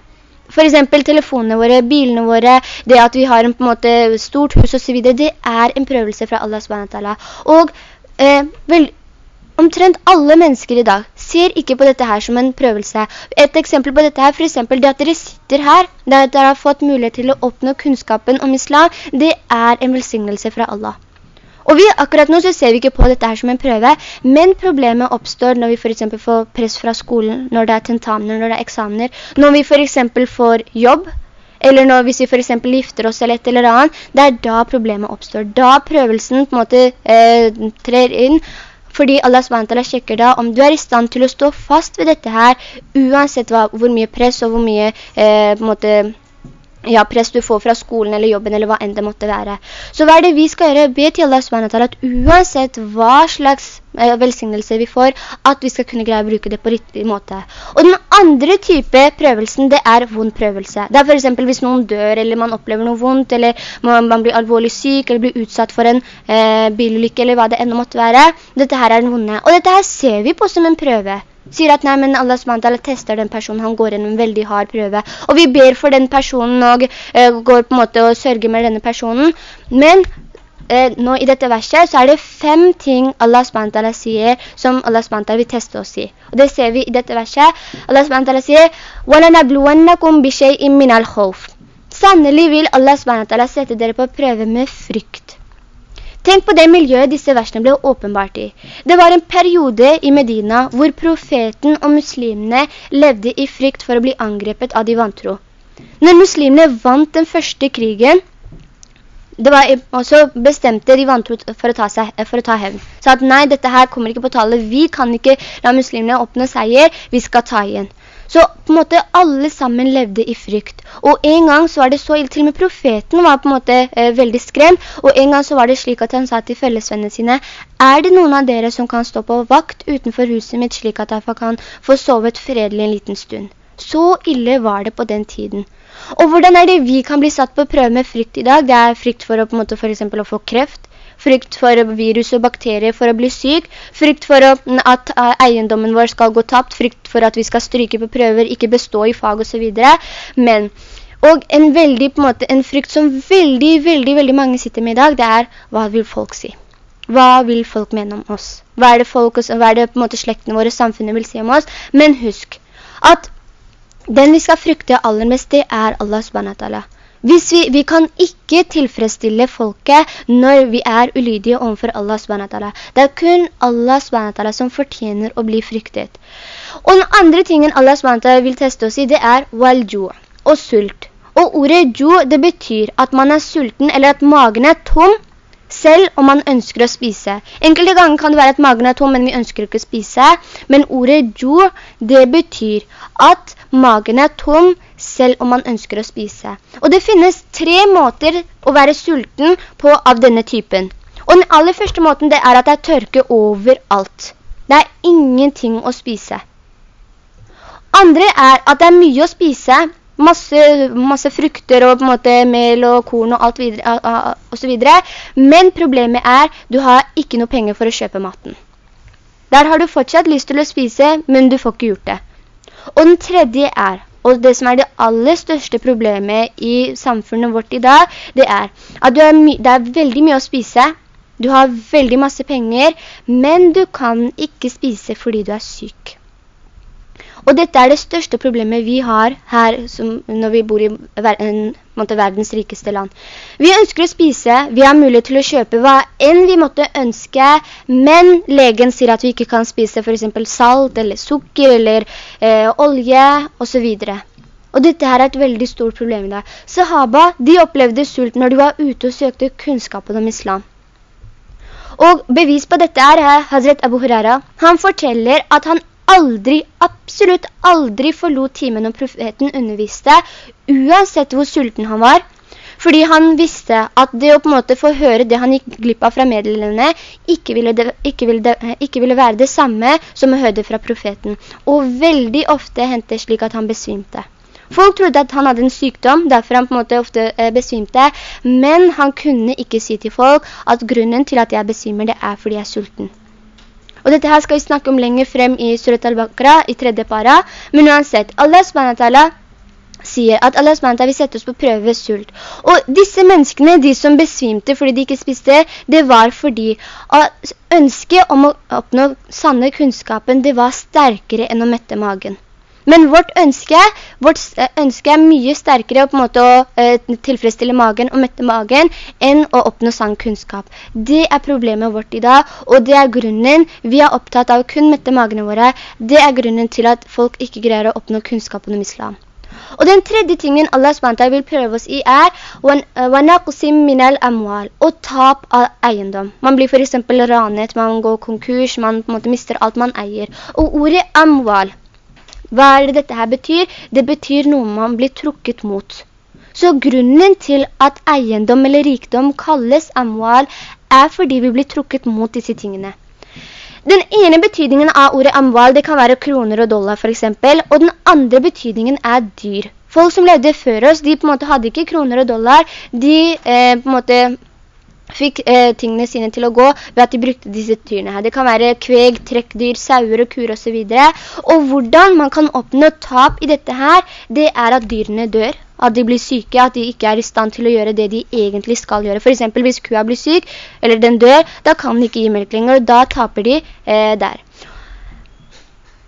For eksempel telefonene våre, bilene våre, det at vi har en på en måte stort hus og så videre, det er en prøvelse fra Allah SWT. Og eh, vel, omtrent alle mennesker i dag ser ikke på dette her som en prøvelse. Et eksempel på dette her, for eksempel det at dere sitter her, det at dere har fått mulighet til å oppnå kunnskapen om islam, det er en velsignelse fra Allah. Og vi, akkurat nå så ser vi ikke på dette her som en prøve, men problemet oppstår når vi for eksempel får press fra skolen, når det er tentamener, når det er eksamener, når vi for eksempel får jobb, eller når, hvis vi for eksempel gifter oss eller et eller annet, det er da problemet oppstår. Da prøvelsen på en måte eh, trer inn, fordi Allah SWT sjekker da om du er i stand til å stå fast ved dette her, uansett hva, hvor mye press og hvor mye eh, måte, ja, press du får fra skolen eller jobben eller hva enn det måtte være. Så hva er det vi skal gjøre? Be til Allah SWT at uansett hva slags eh, velsignelse vi får, at vi skal kunne greie å bruke det på riktig måte. Og den andre type prøvelsen, det er vond prøvelse. Det er for eksempel hvis noen dør, eller man opplever noe vondt, eller man, man blir alvorlig syk, eller blir utsatt for en eh, bilulykke, eller hva det enda måtte være. Dette her er den vonde. Og dette her ser vi på som en prøve sier at nei, men Allah SWT tester den personen, han går gjennom en veldig hard prøve. Og vi ber for den personen og uh, går på en måte og sørger med denne personen. Men uh, nå i dette verset så er det fem ting Allah SWT sier som Allah SWT vil teste oss i. Og det ser vi i dette verset. Allah SWT sier «وَلَنَبْلُوَنَّكُمْ بِشَيْءٍ مِنَ الْخَوْفِ» Sannelig vil Allah SWT sette dere på prøve med frykt. Tenk på det miljøet disse versene ble åpenbart i. Det var en periode i Medina hvor profeten og muslimene levde i frykt for å bli angrepet av de vantro. Når muslimene vant den første krigen, også bestemte de vantro for å ta, seg, for å ta hevn. Så at nei, dette her kommer ikke på tale. Vi kan ikke la muslimene oppnå seier, vi skal ta igjen. Så på en måte alle sammen levde i frykt. Og en gang så var det så ille, til og med profeten var på en måte eh, veldig skremt, og en gang så var det slik at han sa til fellesvennene sine, er det noen av dere som kan stå på vakt utenfor huset mitt slik at jeg kan få sovet fredelig en liten stund? Så ille var det på den tiden. Og hvordan er det vi kan bli satt på prøve med frykt i dag? Det er frykt for å, på en måte, for eksempel å få kreft, frykt for virus og bakterier for å bli syk, frykt for at eh, eiendommen vår skal gå tapt, frykt for at vi skal stryke på prøver, ikke bestå i fag og så videre. Men, og en veldig, på en måte, en frykt som veldig, veldig, veldig mange sitter med i dag, det er, hva vil folk si? Hva vil folk mene om oss? Hva er det folk, hva er det på en måte slektene våre, samfunnet vil si om oss? Men husk at den vi skal frykte aller mest, det er Allah subhanahu wa ta'ala. Vi, vi, kan ikke tilfredsstille folket når vi er ulydige overfor Allah SWT. Det er kun Allah SWT som fortjener å bli fryktet. Og den andre tingen Allah SWT vil teste oss i, det er walju og sult. Og ordet ju, det betyr at man er sulten, eller at magen er tom, selv om man ønsker å spise. Enkelte ganger kan det være at magen er tom, men vi ønsker ikke å spise. Men ordet jo, det betyr at magen er tom, selv om man ønsker å spise. Og det finnes tre måter å være sulten på av denne typen. Og den aller første måten det er at det er tørke overalt. Det er ingenting å spise. Andre er at det er mye å spise, masse, masse frukter og på en måte mel og korn og alt videre, og så videre. Men problemet er, du har ikke noe penger for å kjøpe maten. Der har du fortsatt lyst til å spise, men du får ikke gjort det. Og den tredje er og det som er det aller største problemet i samfunnet vårt i dag, det er at er det er veldig mye å spise, du har veldig masse penger, men du kan ikke spise fordi du er syk. Og dette er det største problemet vi har her når vi bor i en, måtte, verdens rikeste land. Vi ønsker å spise, vi har mulighet til å kjøpe hva enn vi måtte ønske, men legen sier at vi ikke kan spise for eksempel salt eller sukker eller eh, olje og så videre. Og dette her er et veldig stort problem i dag. Sahaba, de opplevde sult når de var ute og søkte kunnskapen om islam. Og bevis på dette er Hazret Abu Huraira. Han forteller at han aldri, absolutt aldri forlot timen når profeten underviste, uansett hvor sulten han var. Fordi han visste at det å på en måte få høre det han gikk glipp av fra medlemmene, ikke, ikke, ikke, ville være det samme som å høre det fra profeten. Og veldig ofte hendte slik at han besvimte. Folk trodde at han hadde en sykdom, derfor han på en måte ofte eh, besvimte, men han kunne ikke si til folk at grunnen til at jeg besvimer det er fordi jeg er sulten. Og dette her skal vi snakke om lenger frem i Surat al-Baqarah, i tredje para. Men uansett, Allah SWT sier at Allah SWT vil sette oss på prøve ved sult. Og disse menneskene, de som besvimte fordi de ikke spiste, det var fordi ønsket om å oppnå sanne kunnskapen, det var sterkere enn å mette magen. Men vårt ønske, vårt eh, ønske, er mye sterkere å på en måte å, eh, tilfredsstille magen og mette magen enn å oppnå sann kunnskap. Det er problemet vårt i dag, og det er grunnen vi er opptatt av å kun mette magene våre. Det er grunnen til at folk ikke greier å oppnå kunnskap om islam. Og den tredje tingen Allah SWT vil prøve oss i er og tap av eiendom. Man blir for eksempel ranet, man går konkurs, man på en måte mister alt man eier. Og ordet amwal hva er det dette her betyr? Det betyr noe man blir trukket mot. Så grunnen til at eiendom eller rikdom kalles amwal er fordi vi blir trukket mot disse tingene. Den ene betydningen av ordet amwal, det kan være kroner og dollar for eksempel, og den andre betydningen er dyr. Folk som levde før oss, de på en måte hadde ikke kroner og dollar, de eh, på en måte fikk eh, tingene sine til å gå ved at de brukte disse dyrene her. Det kan være kveg, trekkdyr, sauer og kur og så videre. Og hvordan man kan oppnå tap i dette her, det er at dyrene dør. At de blir syke, at de ikke er i stand til å gjøre det de egentlig skal gjøre. For eksempel hvis kua blir syk, eller den dør, da kan de ikke gi melk lenger, og da taper de eh, der.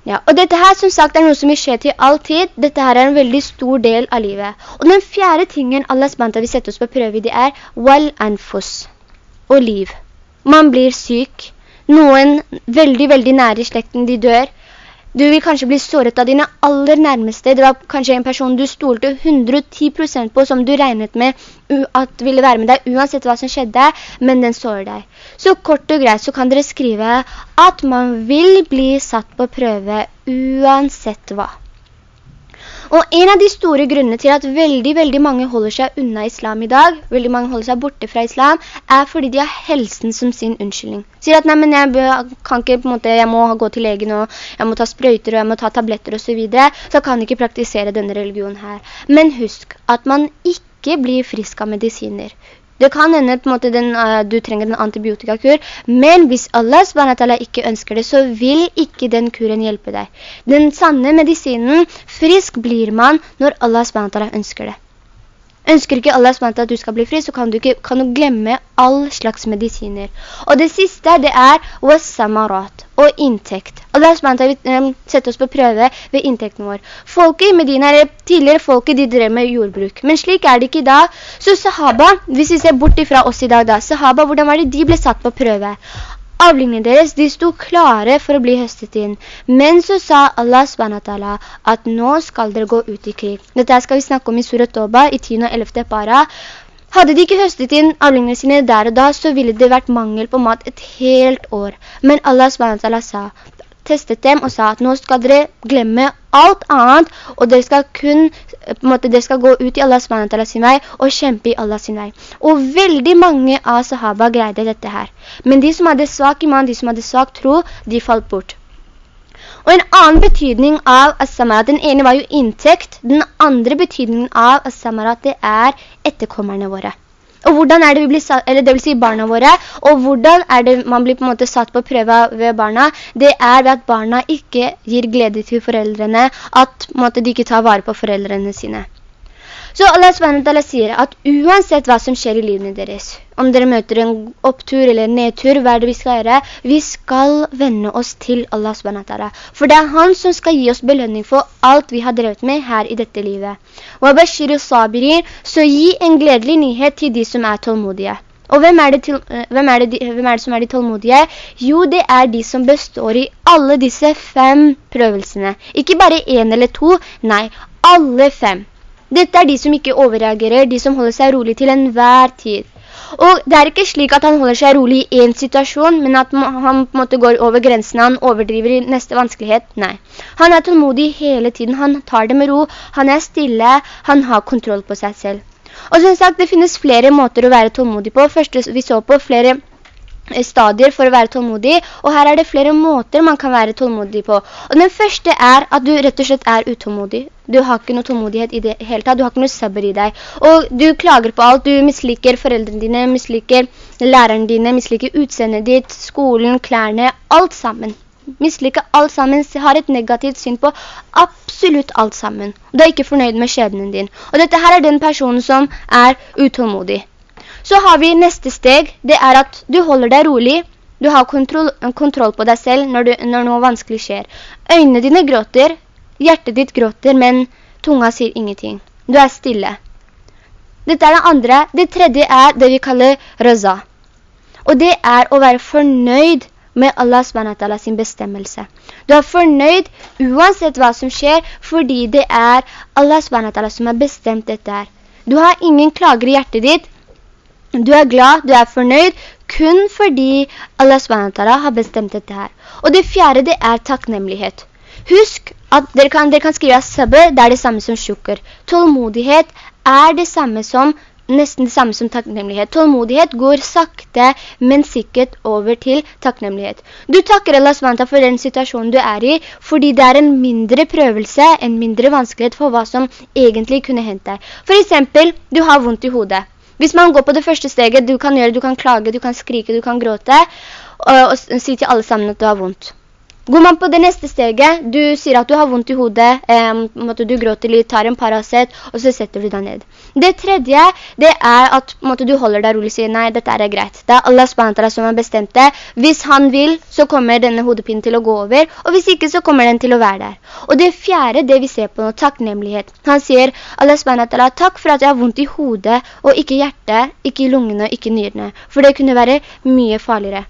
Ja, og dette her som sagt er noe som vil skje til all tid. Dette her er en veldig stor del av livet. Og den fjerde tingen Allah SWT vil sette oss på prøve det er wal anfus og liv. Man blir syk. Noen veldig, veldig nære i slekten, de dør. Du vil kanskje bli såret av dine aller nærmeste. Det var kanskje en person du stolte 110% på som du regnet med at ville være med deg uansett hva som skjedde, men den sårer deg. Så kort og greit så kan dere skrive at man vil bli satt på prøve uansett hva. Og en av de store grunnene til at veldig, veldig mange holder seg unna islam i dag, veldig mange holder seg borte fra islam, er fordi de har helsen som sin unnskyldning. Sier at, nei, men jeg kan ikke, på måte, jeg må gå til legen, og jeg må ta sprøyter, og jeg må ta tabletter og så videre, så kan jeg ikke praktisere denne religionen her. Men husk at man ikke blir frisk av medisiner. Det kan hende på en måte den, uh, du trenger en antibiotikakur, men hvis Allah SWT ikke ønsker det, så vil ikke den kuren hjelpe deg. Den sanne medisinen, frisk blir man når Allah SWT ønsker det. Ønsker ikke Allah SWT at du skal bli fri, så kan du, ikke, kan du glemme all slags medisiner. Og det siste, det er wassamarat og inntekt. Allah SWT um, sette oss på prøve ved inntekten vår. Folket i Medina, eller tidligere folket, de drev med jordbruk. Men slik er det ikke i dag. Så sahaba, hvis vi ser bort ifra oss i dag da, sahaba, hvordan var det de ble satt på prøve? Avlingene deres, de sto klare for å bli høstet inn. Men så sa Allah SWT at nå skal dere gå ut i krig. Dette skal vi snakke om i Surat Toba i 10. og 11. para. Hadde de ikke høstet inn avlingene sine der og da, så ville det vært mangel på mat et helt år. Men Allah sa, testet dem og sa at nå skal dere glemme alt annet, og dere skal kun, måte, dere skal gå ut i Allah SWT sin vei, og kjempe i Allah sin vei. Og veldig mange av sahaba greide dette her. Men de som hadde svak iman, de som hadde svak tro, de falt bort. Og en annen betydning av as-samarat, den ene var jo inntekt, den andre betydningen av as-samarat, det er etterkommerne våre. Og hvordan er det vi blir satt, eller det vil si barna våre, og hvordan er det man blir på en måte satt på prøve ved barna? Det er ved at barna ikke gir glede til foreldrene, at måte, de ikke tar vare på foreldrene sine. Så Allah SWT sier at uansett hva som skjer i livene deres, om dere møter en opptur eller en nedtur, hva er det vi skal gjøre? Vi skal vende oss til Allah SWT. For det er han som skal gi oss belønning for alt vi har drevet med her i dette livet. Så gi en gledelig nyhet til de som er tålmodige. Og hvem er, til, eh, hvem, er de, hvem er, det som er de tålmodige? Jo, det er de som består i alle disse fem prøvelsene. Ikke bare en eller to, nei, alle fem. Dette er de som ikke overreagerer, de som holder seg rolig til enhver tid. Og det er ikke slik at han holder seg rolig i en situasjon, men at han på en måte går over grensen, han overdriver i neste vanskelighet. Nei. Han er tålmodig hele tiden, han tar det med ro, han er stille, han har kontroll på seg selv. Og som sagt, det finnes flere måter å være tålmodig på. Først vi så på flere stadier for å være tålmodig, og her er det flere måter man kan være tålmodig på. Og den første er at du rett og slett er utålmodig. Du har ikke noe tålmodighet i det hele tatt, du har ikke noe sabber i deg. Og du klager på alt, du misliker foreldrene dine, misliker læreren dine, misliker utseendet ditt, skolen, klærne, alt sammen. Misliker alt sammen, har et negativt syn på absolutt alt sammen. Du er ikke fornøyd med skjebnen din. Og dette her er den personen som er utålmodig. Så har vi neste steg, det er at du holder deg rolig, du har kontroll, kontroll på deg selv når, du, når, noe vanskelig skjer. Øynene dine gråter, hjertet ditt gråter, men tunga sier ingenting. Du er stille. Dette er det andre. Det tredje er det vi kaller raza. Og det er å være fornøyd med Allah SWT sin bestemmelse. Du er fornøyd uansett hva som skjer, fordi det er Allah SWT som har bestemt dette her. Du har ingen klager i hjertet ditt, du er glad, du er fornøyd, kun fordi Allah SWT har bestemt dette her. Og det fjerde, det er takknemlighet. Husk at dere kan, dere kan skrive sabr, det er det samme som sjukker. Tålmodighet er det samme som, nesten det samme som takknemlighet. Tålmodighet går sakte, men sikkert over til takknemlighet. Du takker Allah SWT for den situasjonen du er i, fordi det er en mindre prøvelse, en mindre vanskelighet for hva som egentlig kunne hente deg. For eksempel, du har vondt i hodet. Hvis man går på det første steget, du kan gjøre, du kan klage, du kan skrike, du kan gråte, og, og si til alle sammen at du har vondt. Går man på det neste steget, du sier at du har vondt i hodet, um, du gråter litt, tar en parasett, og så setter du deg ned. Det tredje, det er at måtte du holder deg rolig og sier, nei, dette er greit. Det er Allah SWT som har bestemt det. Hvis han vil, så kommer denne hodepinen til å gå over, og hvis ikke, så kommer den til å være der. Og det fjerde, det vi ser på nå, takknemlighet. Han sier, Allah SWT, takk for at jeg har vondt i hodet, og ikke hjertet, ikke i lungene, ikke nyrene. For det kunne være mye farligere.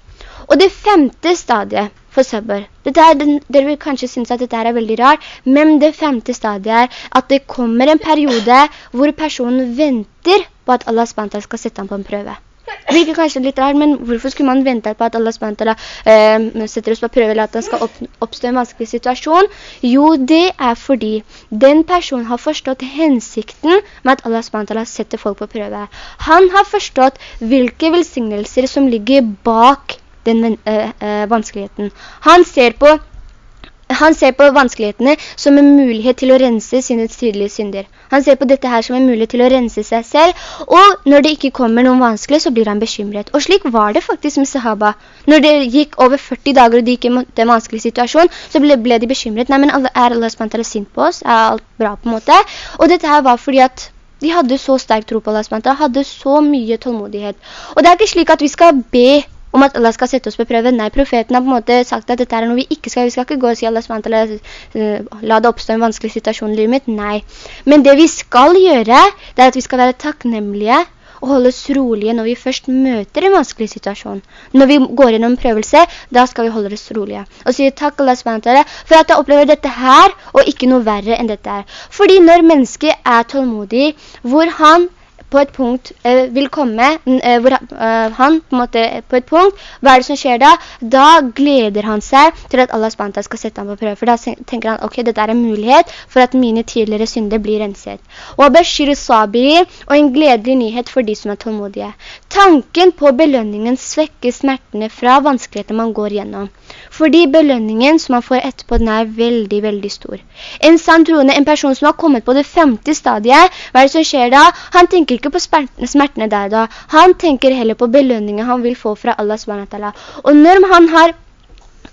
Og det femte stadiet, for sabber. dere vil kanskje synes at dette er veldig rart, men det femte stadiet er at det kommer en periode hvor personen venter på at Allah SWT skal sette ham på en prøve. Det virker kanskje litt rart, men hvorfor skulle man vente på at Allah SWT eh, setter oss på prøve, eller at han skal opp, oppstå en vanskelig situasjon? Jo, det er fordi den personen har forstått hensikten med at Allah SWT setter folk på prøve. Han har forstått hvilke velsignelser som ligger bak den øh, øh, vanskeligheten. Han ser på han ser på vanskelighetene som en mulighet til å rense sine tydelige synder. Han ser på dette her som en mulighet til å rense seg selv, og når det ikke kommer noen vanskelig, så blir han bekymret. Og slik var det faktisk med sahaba. Når det gikk over 40 dager og de gikk i en vanskelig situasjon, så ble, ble de bekymret. Nei, men er Allah SWT sint på oss? Er alt bra på en måte? Og dette her var fordi at de hadde så sterk tro på Allah SWT, hadde så mye tålmodighet. Og det er ikke slik at vi skal be om at Allah skal sette oss på prøve. Nei, profeten har på en måte sagt at dette er noe vi ikke skal. Vi skal ikke gå og si Allah SWT, uh, la det oppstå en vanskelig situasjon i livet mitt. Nei. Men det vi skal gjøre, det er at vi skal være takknemlige og holde oss rolige når vi først møter en vanskelig situasjon. Når vi går gjennom prøvelse, da skal vi holde oss rolige. Og si takk Allah SWT for at jeg opplever dette her, og ikke noe verre enn dette her. Fordi når mennesket er tålmodig, hvor han på et punkt uh, vil komme, uh, hvor han på, måte, på et punkt, hva er det som skjer da? Da gleder han seg til at Allah SWT skal sette ham på prøve, for da tenker han, ok, dette er en mulighet for at mine tidligere synder blir renset. Og Bashir Sabiri, og en gledelig nyhet for de som er tålmodige. Tanken på belønningen svekker smertene fra vanskeligheter man går gjennom. Fordi belønningen som man får etterpå, den er veldig, veldig stor. En sann troende, en person som har kommet på det femte stadiet, hva er det som skjer da? Han tenker ikke på smertene der da. Han tenker heller på belønningen han vil få fra Allah SWT. Og når han har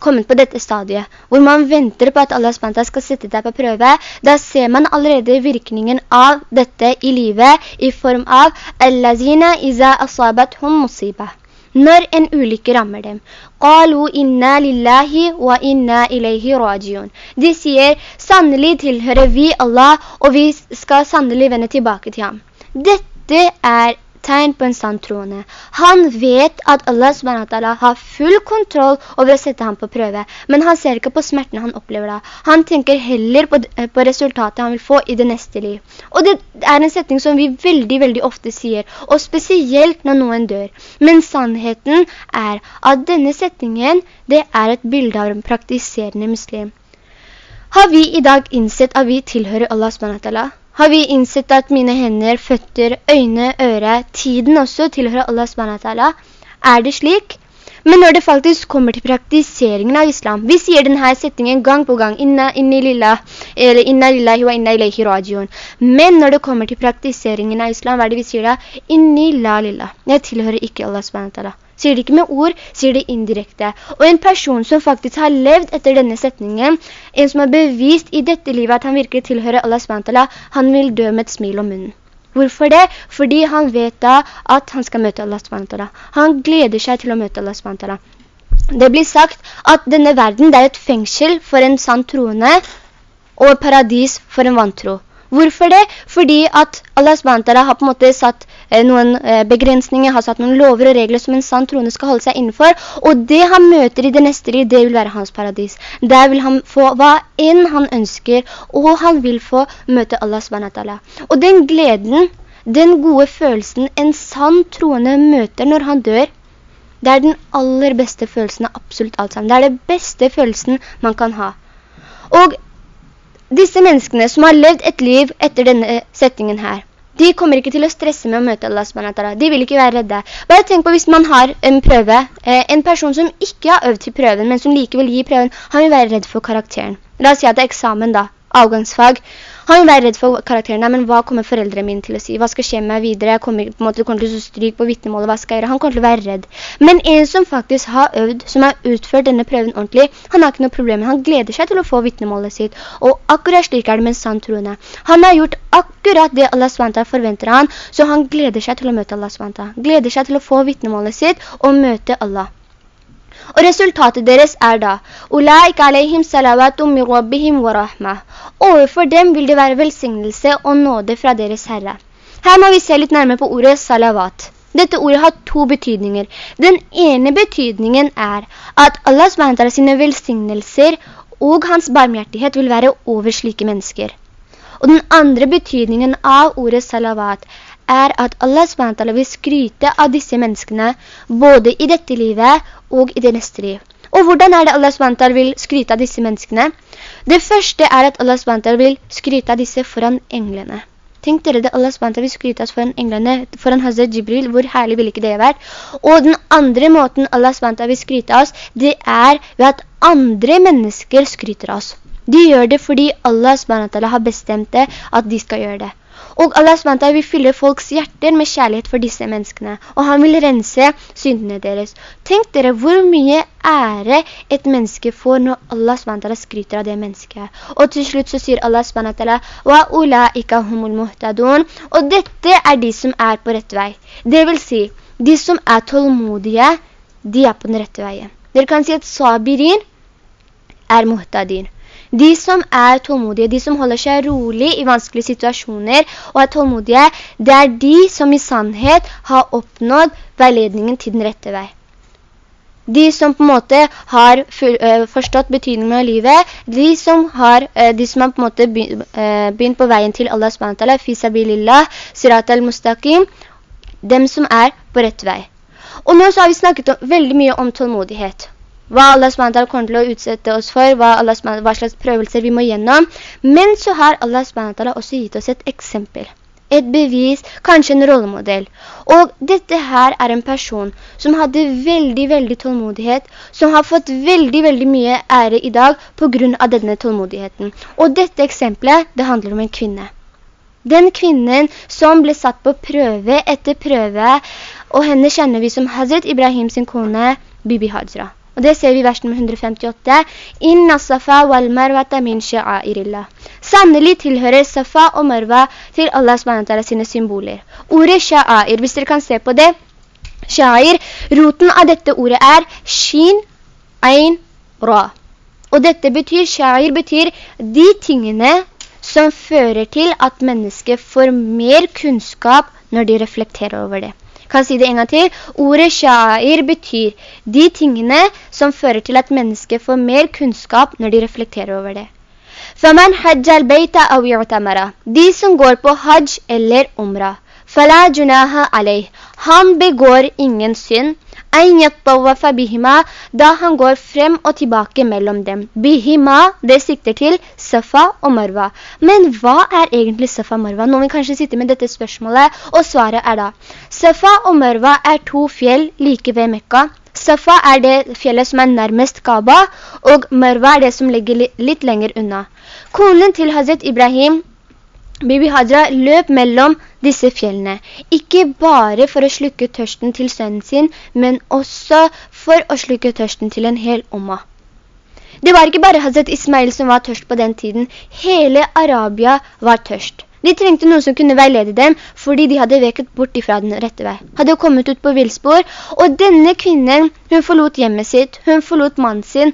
kommet på dette stadiet, hvor man venter på at Allah SWT skal sette deg på prøve, da ser man allerede virkningen av dette i livet i form av «Allazina iza asabat hum musibah» når en ulykke rammer dem. «Qalu inna lillahi wa inna ilayhi rajiun». De sier, «Sannelig tilhører vi Allah, og vi skal sannelig vende tilbake til ham». Dette er tegn på en sann troende. Han vet at Allah SWT har full kontroll over å sette ham på prøve, men han ser ikke på smerten han opplever da. Han tenker heller på, eh, på, resultatet han vil få i det neste liv. Og det er en setning som vi veldig, veldig ofte sier, og spesielt når noen dør. Men sannheten er at denne setningen, det er et bilde av en praktiserende muslim. Har vi i dag innsett at vi tilhører Allah SWT? Har vi innsett at mine hender, føtter, øyne, øre, tiden også tilhører Allah SWT. Er det slik? Men når det faktisk kommer til praktiseringen av islam, vi sier denne setningen gang på gang, inna inni lillah, eller inna lillahi wa inna ilaihi rajiun. Men når det kommer til praktiseringen av islam, hva er det vi sier da? Inni la lillah. Jeg tilhører ikke Allah SWT. Sier det ikke med ord, sier det indirekte. Og en person som faktisk har levd etter denne setningen, en som har bevist i dette livet at han virkelig tilhører Allah SWT, han vil dø med et smil om munnen. Hvorfor det? Fordi han vet da at han skal møte Allah SWT. Han gleder seg til å møte Allah SWT. Det blir sagt at denne verden er et fengsel for en sann troende og paradis for en vantro. Hvorfor det? Fordi at Allah SWT har på en måte satt eh, noen eh, begrensninger, har satt noen lover og regler som en sann troende skal holde seg innenfor, og det han møter i det neste liv, det vil være hans paradis. Der vil han få hva enn han ønsker, og han vil få møte Allah SWT. Og den gleden, den gode følelsen en sann troende møter når han dør, det er den aller beste følelsen av absolutt alt sammen. Det er det beste følelsen man kan ha. Og disse menneskene som har levd et liv etter denne settingen her, de kommer ikke til å stresse med å møte Allah SWT. De vil ikke være redde. Bare tenk på hvis man har en prøve, eh, en person som ikke har øvd til prøven, men som likevel gir prøven, han vil være redd for karakteren. La oss si at det er eksamen da, avgangsfag. Han vil være redd for karakterene, men hva kommer foreldrene mine til å si? Hva skal skje med meg videre? Jeg kommer, på måte, kommer til å stryke på vittnemålet, hva skal jeg gjøre? Han kommer til å være redd. Men en som faktisk har øvd, som har utført denne prøven ordentlig, han har ikke noe problem. Han gleder seg til å få vittnemålet sitt. Og akkurat slik er det med en sann troende. Han har gjort akkurat det Allah SWT forventer han, så han gleder seg til å møte Allah SWT. Gleder seg til å få vittnemålet sitt og møte Allah. Og resultatet deres er da «Ulaik alaihim salawatum min rabbihim wa rahmah». Overfor dem vil det være velsignelse og nåde fra deres Herre. Her må vi se litt nærmere på ordet salavat. Dette ordet har to betydninger. Den ene betydningen er at Allah SWT sine velsignelser og hans barmhjertighet vil være over slike mennesker. Og den andre betydningen av ordet salavat er at Allah SWT vil skryte av disse menneskene både i dette livet og i det neste liv. Og hvordan er det Allah SWT vil skryte av disse menneskene? Det første er at Allah SWT vil skryte av disse foran englene. Tenk dere det Allah SWT vil skryte oss foran englene, foran Hazret Jibril, hvor herlig vil ikke det vært? Og den andre måten Allah SWT vil skryte av oss, det er ved at andre mennesker skryter av oss. De gjør det fordi Allah SWT har bestemt det at de skal gjøre det. Og Allah SWT vil fylle folks hjerter med kjærlighet for disse menneskene, og han vil rense syndene deres. Tenk dere hvor mye ære et menneske får når Allah SWT skryter av det mennesket. Og til slutt så sier Allah SWT, og dette er de som er på rett vei. Det vil si, de som er tålmodige, de er på den rette veien. Dere kan si at sabirin er muhtadin. De som er tålmodige, de som holder seg rolig i vanskelige situasjoner og er tålmodige, det er de som i sannhet har oppnådd veiledningen til den rette vei. De som på en måte har eh, forstått betydningen av livet, de som har, eh, de som har på en måte eh, begynt på veien til Allah SWT, Fisabilillah, Sirat al-Mustaqim, dem som er på rett vei. Og nå så har vi snakket om, veldig mye om tålmodighet hva Allah SWT kommer til å utsette oss for, hva, SWT, hva, slags prøvelser vi må gjennom. Men så har Allah SWT også gitt oss et eksempel. Et bevis, kanskje en rollemodell. Og dette her er en person som hadde veldig, veldig tålmodighet, som har fått veldig, veldig mye ære i dag på grunn av denne tålmodigheten. Og dette eksempelet, det handler om en kvinne. Den kvinnen som ble satt på prøve etter prøve, og henne kjenner vi som Hazret Ibrahim sin kone, Bibi Hajra. Og det ser vi i versen 158. Inna safa wal marvata min sha'airillah. Sannelig tilhører safa og marwa til Allah SWT sine symboler. Ordet sha'air, hvis dere kan se på det, sha'air, roten av dette ordet er shin, ein, ra. Og dette betyr, sha'air betyr de tingene som fører til at mennesket får mer kunnskap når de reflekterer over det kan si det en gang til. Ordet sha'ir betyr de tingene som fører til at mennesket får mer kunnskap når de reflekterer over det. فَمَنْ حَجَّ الْبَيْتَ أَوْ يُعْتَمَرَ De som går på hajj eller umrah. فَلَا جُنَاهَ عَلَيْهِ Han begår ingen synd bihima, da han går frem og tilbake mellom dem. Bihima, det sikter til Safa og Marwa. Men hva er egentlig Safa og Marwa? Nå vil kanskje sitte med dette spørsmålet, og svaret er da. Safa og Marwa er to fjell like ved Mekka. Safa er det fjellet som er nærmest Kaaba, og Marwa er det som ligger litt lenger unna. Konen til Hazret Ibrahim Bibi Hajra løp mellom disse fjellene, ikke bare for å slukke tørsten til sønnen sin, men også for å slukke tørsten til en hel omma. Det var ikke bare Hazret Ismail som var tørst på den tiden, hele Arabia var tørst. De trengte noen som kunne veilede dem, fordi de hadde veket bort ifra den rette vei. Hadde kommet ut på vilspor, og denne kvinnen, hun forlot hjemmet sitt, hun forlot mannen sin,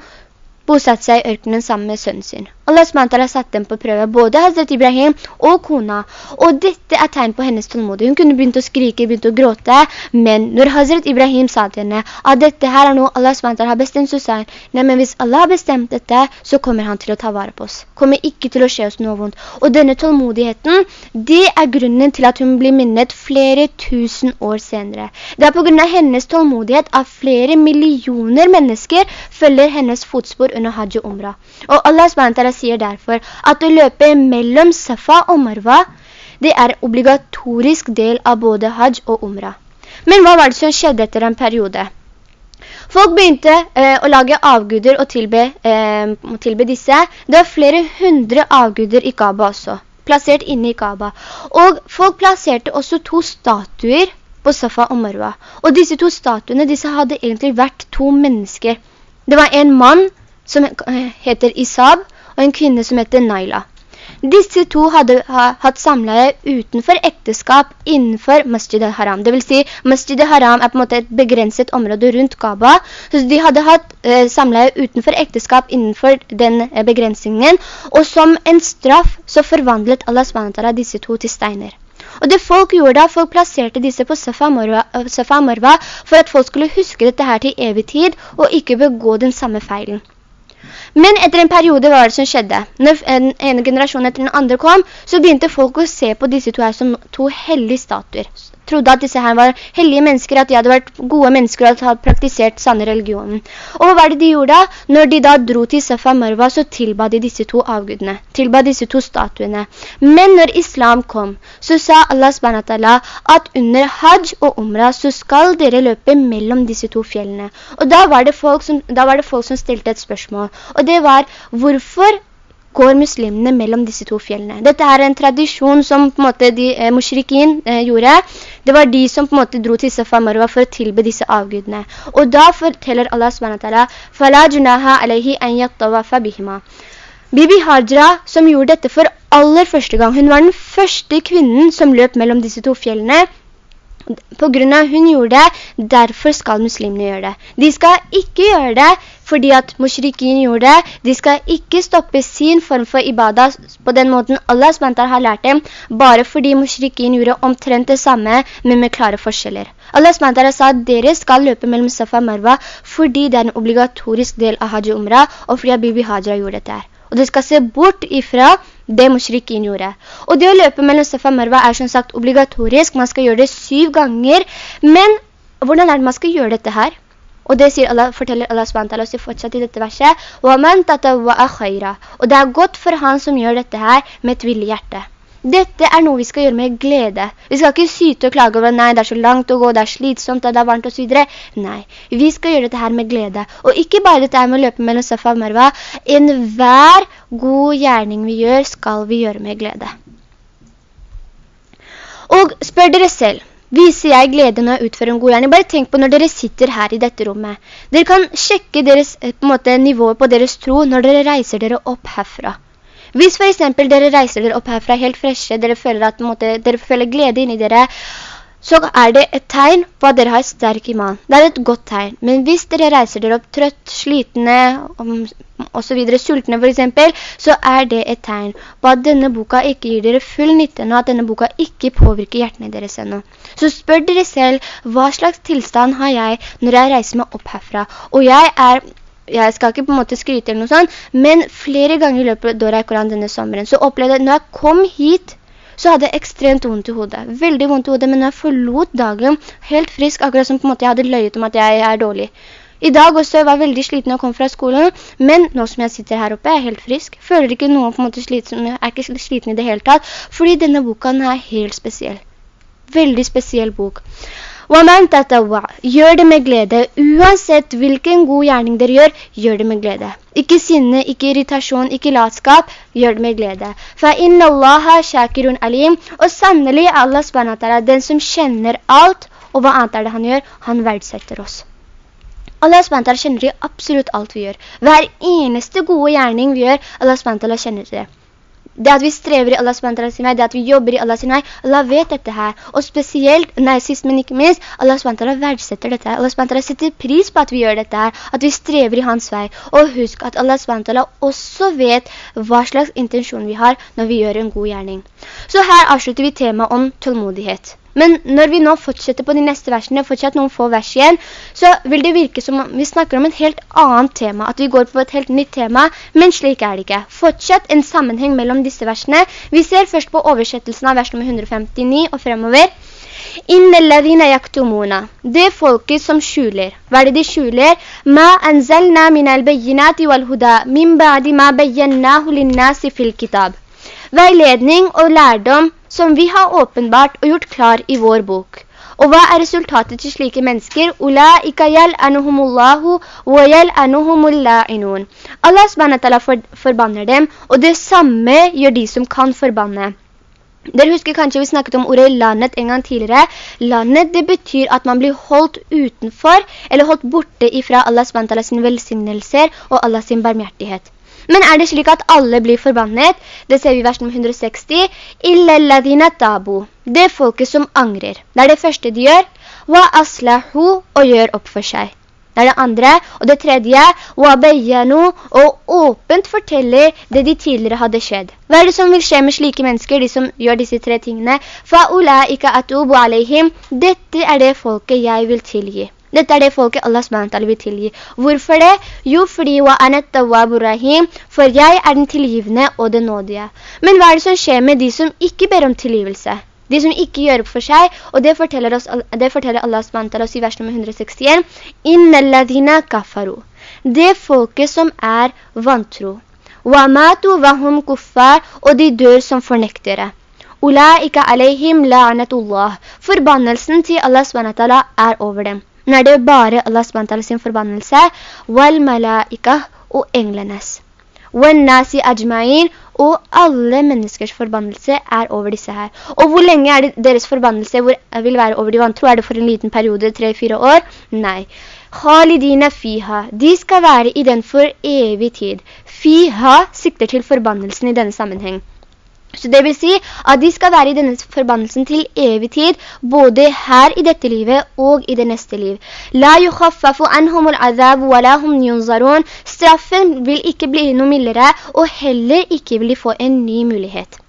bosatt seg i ørkenen sammen med sønnen sin. Allah SWT satt dem på prøve, både Hazret Ibrahim og kona. Og dette er tegn på hennes tålmodighet. Hun kunne begynt å skrike, begynt å gråte, men når Hazret Ibrahim sa til henne at dette her er noe Allah SWT har bestemt, så sa hun, nei, men hvis Allah har bestemt dette, så kommer han til å ta vare på oss. Kommer ikke til å skje oss noe vondt. Og denne tålmodigheten, det er grunnen til at hun blir minnet flere tusen år senere. Det er på grunn av hennes tålmodighet at flere millioner mennesker følger hennes fotspor under Hajj Umrah. Og Allah SWT sier derfor at å løpe mellom Safa og Marwa, det er obligatorisk del av både Hajj og Umrah. Men hva var det som skjedde etter en periode? Folk begynte eh, å lage avguder og tilbe, eh, tilbe, disse. Det var flere hundre avguder i Kaaba også. plassert inne i Kaaba. Og folk plasserte også to statuer på Safa og Marwa. Og disse to statuene, disse hadde egentlig vært to mennesker. Det var en mann som heter Isab, og en kvinne som heter Naila. Disse to hadde ha, hatt samleie utenfor ekteskap innenfor Masjid al-Haram. Det vil si, Masjid al-Haram er på en måte et begrenset område rundt Kaaba. Så de hadde hatt eh, samleie utenfor ekteskap innenfor den eh, begrensningen. Og som en straff så forvandlet Allah SWT disse to til steiner. Og det folk gjorde da, folk plasserte disse på Safa Marwa, Safa Marwa for at folk skulle huske dette her til evig tid, og ikke begå den samme feilen. Men etter en periode var det som skjedde. Når en ene generasjon etter den andre kom, så begynte folk å se på disse to her som to hellige statuer trodde at disse her var hellige mennesker, at de hadde vært gode mennesker og hadde praktisert sanne religionen. Og hva var det de gjorde da? Når de da dro til Safa Marwa, så tilba de disse to avgudene, tilba disse to statuene. Men når islam kom, så sa Allah SWT at under hajj og umrah så skal dere løpe mellom disse to fjellene. Og da var det folk som, var det folk som stilte et spørsmål. Og det var, hvorfor går muslimene mellom disse to fjellene. Dette er en tradisjon som på en måte de eh, mushrikin eh, gjorde. Det var de som på en måte dro til Safa Marwa for å tilbe disse avgudene. Og da forteller Allah SWT «Fala junaha alaihi an yattawafa bihima». Bibi Hajra, som gjorde dette for aller første gang, hun var den første kvinnen som løp mellom disse to fjellene, på grunn av hun gjorde det, derfor skal muslimene gjøre det. De skal ikke gjøre det fordi at mushrikin gjorde det. De skal ikke stoppe sin form for ibadah på den måten Allah SWT har lært dem, bare fordi mushrikin gjorde omtrent det samme, men med klare forskjeller. Allah SWT sa at dere skal løpe mellom Safa og Marwa fordi det er en obligatorisk del av Haji Umrah, og fordi Bibi Hajra gjorde dette her. Og det skal se bort ifra det mushrikin gjorde. Og det å løpe mellom Safa og Marwa er som sagt obligatorisk. Man skal gjøre det syv ganger. Men hvordan er det man skal gjøre dette her? Og det Allah, forteller Allah SWT i fortsatt i dette verset. Og det er godt for han som gjør dette her med et villig hjerte. Dette er noe vi skal gjøre med glede. Vi skal ikke syte og klage over, nei, det er så langt å gå, det er slitsomt, det er varmt og så videre. Nei, vi skal gjøre dette her med glede. Og ikke bare dette her med å løpe mellom Safa og Marwa. En hver god gjerning vi gjør, skal vi gjøre med glede. Og spør dere selv, viser jeg glede når jeg utfører en god gjerning? Bare tenk på når dere sitter her i dette rommet. Dere kan sjekke deres, på måte, nivået på deres tro når dere reiser dere opp herfra. Hvis for eksempel dere reiser dere opp herfra helt freshe, dere føler, at, måte, dere føler glede inni dere, så er det et tegn på at dere har sterk iman. Det er et godt tegn. Men hvis dere reiser dere opp trøtt, slitne, og så videre, sultne for eksempel, så er det et tegn på at denne boka ikke gir dere full nytte, og at denne boka ikke påvirker hjertene deres ennå. Så spør dere selv, hva slags tilstand har jeg når jeg reiser meg opp herfra? Og jeg er jeg skal ikke på en måte skryte eller noe sånt, men flere ganger i løpet av Koran denne sommeren, så opplevde jeg, når jeg kom hit, så hadde jeg ekstremt vondt i hodet. Veldig vondt i hodet, men jeg forlot dagen helt frisk, akkurat som på en måte jeg hadde løyet om at jeg er dårlig. I dag også var jeg veldig sliten å komme fra skolen, men nå som jeg sitter her oppe, er jeg helt frisk. Føler ikke noen på en måte sliten, jeg er ikke sliten i det hele tatt, fordi denne boka er helt spesiell. Veldig spesiell bok. Og man tatawa, gjør det med glede. Uansett hvilken god gjerning dere gjør, gjør det med glede. Ikke sinne, ikke irritasjon, ikke latskap, gjør det med glede. Fa inna allaha shakirun alim, og sannelig Allah subhanahu den som kjenner alt, og hva annet er det han gjør, han verdsetter oss. Allah subhanahu kjenner i absolutt alt vi gjør. Hver eneste gode gjerning vi gjør, Allah subhanahu kjenner til det. Det at vi strever i Allah sin vei, det at vi jobber i Allah sin vei, Allah vet dette her. Og spesielt, nei, sist men ikke minst, Allah verdsetter dette her. Allah setter pris på at vi gjør dette her, at vi strever i hans vei. Og husk at Allah også vet hva slags intensjon vi har når vi gjør en god gjerning. Så her avslutter vi temaet om tålmodighet. Men når vi nå fortsetter på de neste versene, fortsatt noen få vers igjen, så vil det virke som om vi snakker om et helt annet tema, at vi går på et helt nytt tema, men slik er det ikke. Fortsatt en sammenheng mellom disse versene. Vi ser først på oversettelsen av vers nummer 159 og fremover. Innelladina yaktumuna. Det folket som skjuler. Hva er det de skjuler? Ma anzalna min al-bayyinati wal-huda min ba'di ma bayyannahu linnasi fil kitab. Veiledning og lærdom som vi har åpenbart og gjort klar i vår bok. Og hva er resultatet til slike mennesker? Ulaika yal'anuhumullahu wa yal'anuhumulla'inun. Allah SWT for, forbanner dem, og det samme gjør de som kan forbanne. Dere husker kanskje vi snakket om ordet landet en gang tidligere. Landet, det betyr at man blir holdt utenfor, eller holdt borte ifra Allah SWT sin velsignelser og Allah sin barmhjertighet. Men er det slik at alle blir forbannet? Det ser vi i vers nummer 160. Illalladina tabu. Det er folket som angrer. Det er det første de gjør. Wa aslahu og gjør opp for seg. Det er det andre. Og det tredje, wa bayanu og åpent forteller det de tidligere hadde skjedd. Hva er det som vil skje med slike mennesker, de som gjør disse tre tingene? Fa ulaika atubu alaihim», Dette er det folket jeg vil tilgi. Dette er det folket Allah SWT vil tilgi. Hvorfor det? Jo, fordi for jeg er den tilgivende og den nådige. Men hva er det som skjer med de som ikke ber om tilgivelse? De som ikke gjør opp for seg, og det forteller, oss, det forteller Allah SWT oss i vers nummer 161. Innalladina kafaru. Det folket som er vantro. Wa matu vahum kuffar, og de dør som fornektere. Ulaika alaihim la'anatullah. Forbannelsen til Allah SWT er over dem. Nå er det bare Allah SWT sin forbannelse, wal malaika og englenes. Wal nasi ajma'in og alle menneskers forbannelse er over disse her. Og hvor lenge er det deres forbannelse vil være over de vantro? Er det for en liten periode, tre-fire år? Nei. Khalidina fiha. De skal være i den for evig tid. Fiha sikter til forbannelsen i denne sammenheng. Så det vil si at de skal være i denne forbannelsen til evig tid, både her i dette livet og i det neste liv. La yukhaffafu anhumul azab wa la hum yunzarun. Straffen vil ikke bli noe mildere, og heller ikke vil de få en ny mulighet.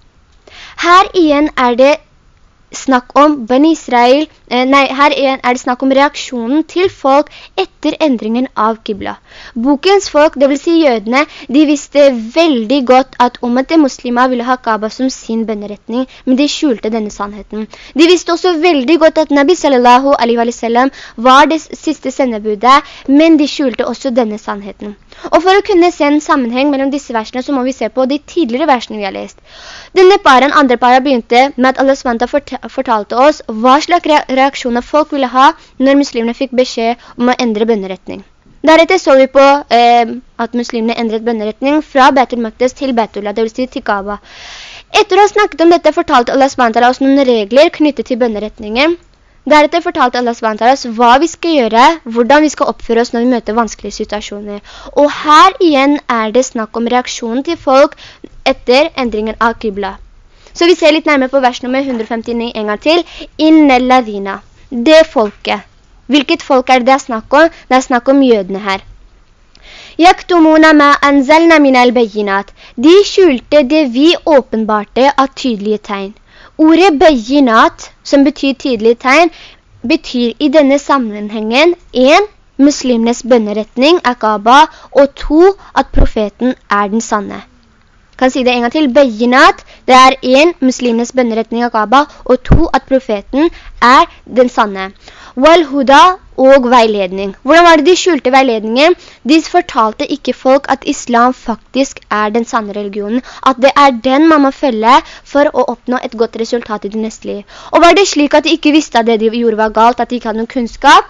Her igjen er det snakk om Ben Israel, nei, her er det snakk om reaksjonen til folk etter endringen av Qibla. Bokens folk, det vil si jødene, de visste veldig godt at ummet muslimer ville ha Kaaba som sin bønneretning, men de skjulte denne sannheten. De visste også veldig godt at Nabi sallallahu alaihi wa sallam var det siste sendebudet, men de skjulte også denne sannheten. Og for å kunne se en sammenheng mellom disse versene, så må vi se på de tidligere versene vi har lest. Denne paren, andre paren, begynte med at Allah SWT fortalte oss hva slags reaksjoner folk ville ha når muslimene fikk beskjed om å endre bønneretning. Deretter så vi på eh, at muslimene endret bønneretning fra Betul Maktes til Betula, det vil si til Kaaba. Etter å ha snakket om dette fortalte Allah SWT oss noen regler knyttet til bønneretningen. Deretter fortalte Allah SWT oss hva vi skal gjøre, hvordan vi skal oppføre oss når vi møter vanskelige situasjoner. Og her igjen er det snakk om reaksjonen til folk etter endringen av Qibla. Så vi ser litt nærmere på vers nummer 159 en gang til. Innelladina. Det folket. Hvilket folk er det det er snakk om? Det er snakk om jødene her. Yaktumuna ma anzalna min al-bayinat. De skjulte det vi åpenbarte av tydelige tegn. Ordet bayinat, som betyr tydelige tegn, betyr i denne sammenhengen 1. Muslimenes bønneretning akaba, og 2. At profeten er den sanne kan si det en gang til. Bayinat, det er en, muslimenes bønneretning av Kaaba, og to, at profeten er den sanne. Wal-huda og veiledning. Hvordan var det de skjulte veiledningen? De fortalte ikke folk at islam faktisk er den sanne religionen. At det er den man må følge for å oppnå et godt resultat i det neste liv. Og var det slik at de ikke visste at det de gjorde var galt, at de ikke hadde noen kunnskap?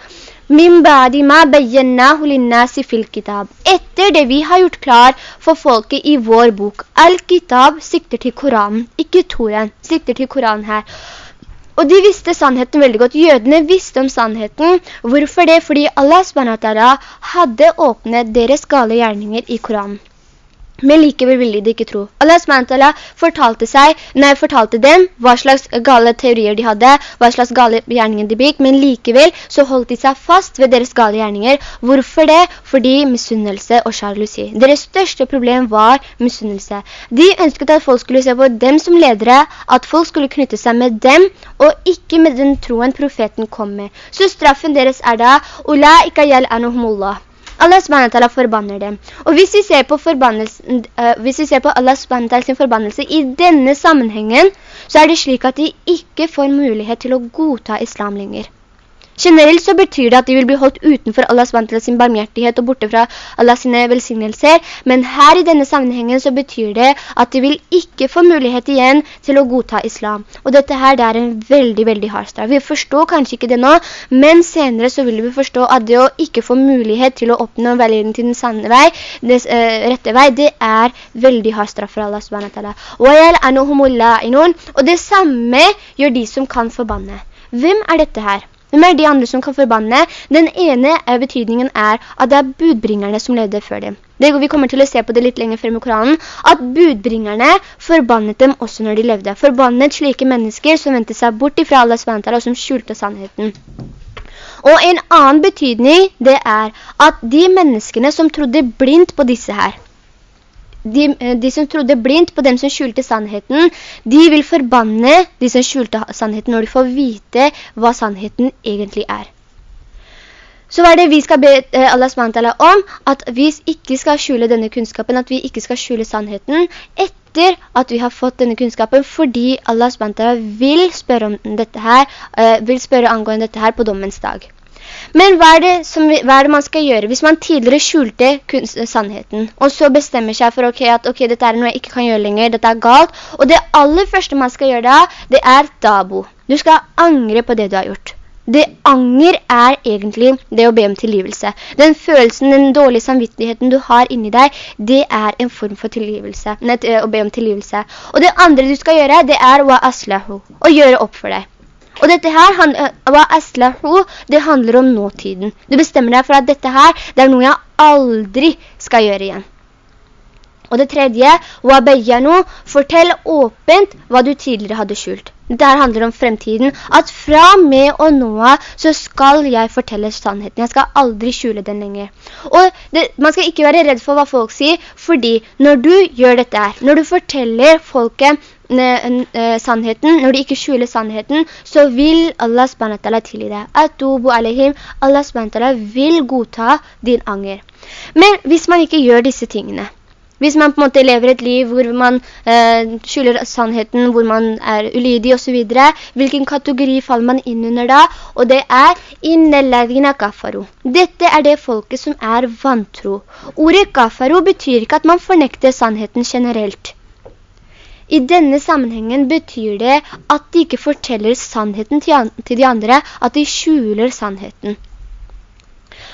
Min badi ma bayyannahu linnasi fil kitab. Etter det vi har gjort klar for folket i vår bok. Al-kitab sikter til Koranen, ikke Toren, sikter til Koranen her. Og de visste sannheten veldig godt. Jødene visste om sannheten. Hvorfor det? Fordi Allah hadde åpnet deres gale gjerninger i Koranen men likevel ville de ikke tro. Allah SWT fortalte, seg, nei, fortalte dem hva slags gale teorier de hadde, hva slags gale gjerninger de begikk, men likevel så holdt de seg fast ved deres gale gjerninger. Hvorfor det? Fordi misunnelse og sjalusi. Deres største problem var misunnelse. De ønsket at folk skulle se på dem som ledere, at folk skulle knytte seg med dem, og ikke med den troen profeten kom med. Så straffen deres er da, «Ula ikka yal anuhumullah». Allah SWT forbanner dem. Og hvis vi ser på, uh, vi ser på Allah SWT sin forbannelse i denne sammenhengen, så er det slik at de ikke får mulighet til å godta islam lenger. Generelt så betyr det at de vil bli holdt utenfor Allahs SWT sin barmhjertighet og borte fra Allahs sine velsignelser. Men her i denne sammenhengen så betyr det at de vil ikke få mulighet igjen til å godta islam. Og dette her det er en veldig, veldig hard straff. Vi forstår kanskje ikke det nå, men senere så vil vi forstå at det å ikke få mulighet til å oppnå velgeren til den sanne vei, det uh, rette vei, det er veldig hard straff for Allah SWT. Og det samme gjør de som kan forbanne. Hvem er dette her? Hvem er de andre som kan forbanne? Den ene er betydningen er at det er budbringerne som levde før dem. Det, vi kommer til å se på det litt lenger frem i Koranen, at budbringerne forbannet dem også når de levde. Forbannet slike mennesker som ventet seg bort ifra Allahs vantar og som skjulte sannheten. Og en annen betydning, det er at de menneskene som trodde blindt på disse her, de, eh, de, som trodde blindt på dem som skjulte sannheten, de vil forbanne de som skjulte sannheten når de får vite hva sannheten egentlig er. Så hva er det vi skal be eh, Allah SWT om? At vi ikke skal skjule denne kunnskapen, at vi ikke skal skjule sannheten etter at vi har fått denne kunnskapen, fordi Allah SWT vil spørre om dette her, eh, vil spørre angående dette her på dommens dag. Men hva er, som, hva er, det man skal gjøre hvis man tidligere skjulte sannheten, og så bestemmer seg for okay, at okay, dette er noe jeg ikke kan gjøre lenger, dette er galt, og det aller første man skal gjøre da, det er dabo. Du skal angre på det du har gjort. Det anger er egentlig det å be om tilgivelse. Den følelsen, den dårlige samvittigheten du har inni deg, det er en form for tilgivelse. Nei, å be om tilgivelse. Og det andre du skal gjøre, det er å gjøre opp for deg. Og dette her, hva aslahu, det handler om nåtiden. Du bestemmer deg for at dette her, det er noe jeg aldri skal gjøre igjen. Og det tredje, wabayanu, fortell åpent hva du tidligere hadde skjult. Dette her handler om fremtiden, at fra med og nå så skal jeg fortelle sannheten. Jeg skal aldri skjule den lenger. Og det, man skal ikke være redd for hva folk sier, fordi når du gjør dette her, når du forteller folket Eh, sannheten, når de ikke skjuler sannheten, så vil Allah SWT tilgi deg. Atubu alaihim, Allah SWT vil godta din anger. Men hvis man ikke gjør disse tingene, hvis man på en måte lever et liv hvor man eh, skjuler sannheten, hvor man er ulydig og så videre, hvilken kategori faller man inn under da? Og det er «innelladina kafaru». Dette er det folket som er vantro. Ordet kafaru betyr ikke at man fornekter sannheten generelt. I denne sammenhengen betyr det at de ikke forteller sannheten til de andre, at de skjuler sannheten.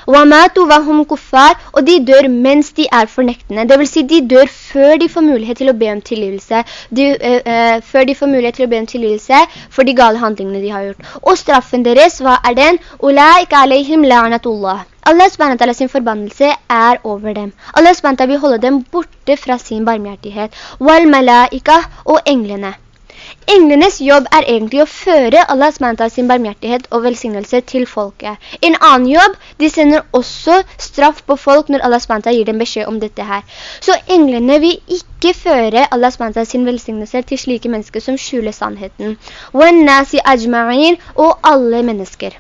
Og de dør mens de er fornektende. Det vil si, de dør før de får mulighet til å be om tilgivelse. De, uh, uh, før de får mulighet til å be om tilgivelse for de gale handlingene de har gjort. Og straffen deres, hva er den? Ulaik alaihim la'natullah. Allah SWT sin forbannelse er over dem. Allah SWT vil holde dem borte fra sin barmhjertighet. Wal og englene. Englenes jobb er egentlig å føre Allah SWT sin barmhjertighet og velsignelse til folket. En annen jobb, de sender også straff på folk når Allah SWT gir dem beskjed om dette her. Så englene vil ikke føre Allah SWT sin velsignelse til slike mennesker som skjuler sannheten. Og alle mennesker.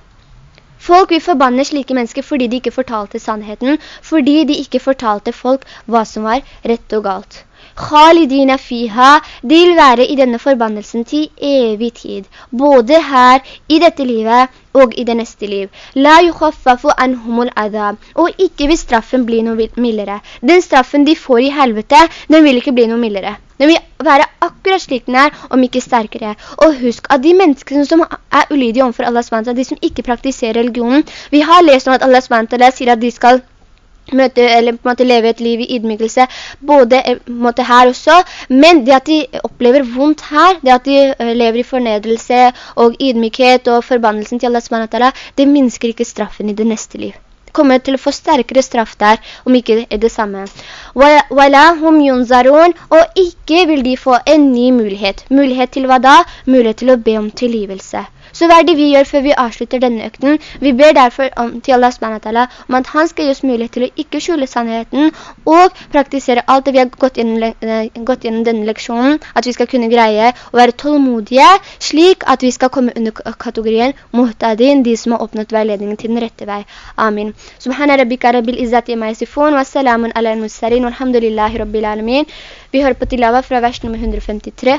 Folk vil forbanne slike mennesker fordi de ikke fortalte sannheten, fordi de ikke fortalte folk hva som var rett og galt. Khalidina fiha, de vil være i denne forbannelsen til evig tid, både her, i dette livet og i det neste liv. La yukhaffafu anhumul adab, og ikke vil straffen bli noe mildere. Den straffen de får i helvete, den vil ikke bli noe mildere. Den vil være akkurat slik den er, om ikke sterkere. Og husk at de menneskene som er ulydige omfor Allah SWT, de som ikke praktiserer religionen, vi har lest om at Allah SWT sier at de skal møte, eller på en måte leve et liv i ydmykelse, både eh, måte her også, men det at de opplever vondt her, det at de eh, lever i fornedrelse og ydmykhet og forbannelsen til Allah SWT, det minsker ikke straffen i det neste liv Det kommer til å få sterkere straff der, om ikke er det samme. Og ikke vil de få en ny mulighet. Mulighet til hva da? Mulighet til å be om tilgivelse. Så hva er det vi gjør før vi avslutter denne økten? Vi ber derfor om, til Allah SWT om at han skal gi oss mulighet til å ikke skjule sannheten og praktisere alt det vi har gått gjennom, eh, gått gjennom denne leksjonen, at vi skal kunne greie å være tålmodige, slik at vi skal komme under kategorien muhtadin, de som har oppnått veiledningen til den rette vei. Amin. Subhana rabbika rabbil izzati ma yasifun, wa salamun ala al-mussarin, walhamdulillahi rabbil alamin. Vi hører på tilava fra vers nummer 153.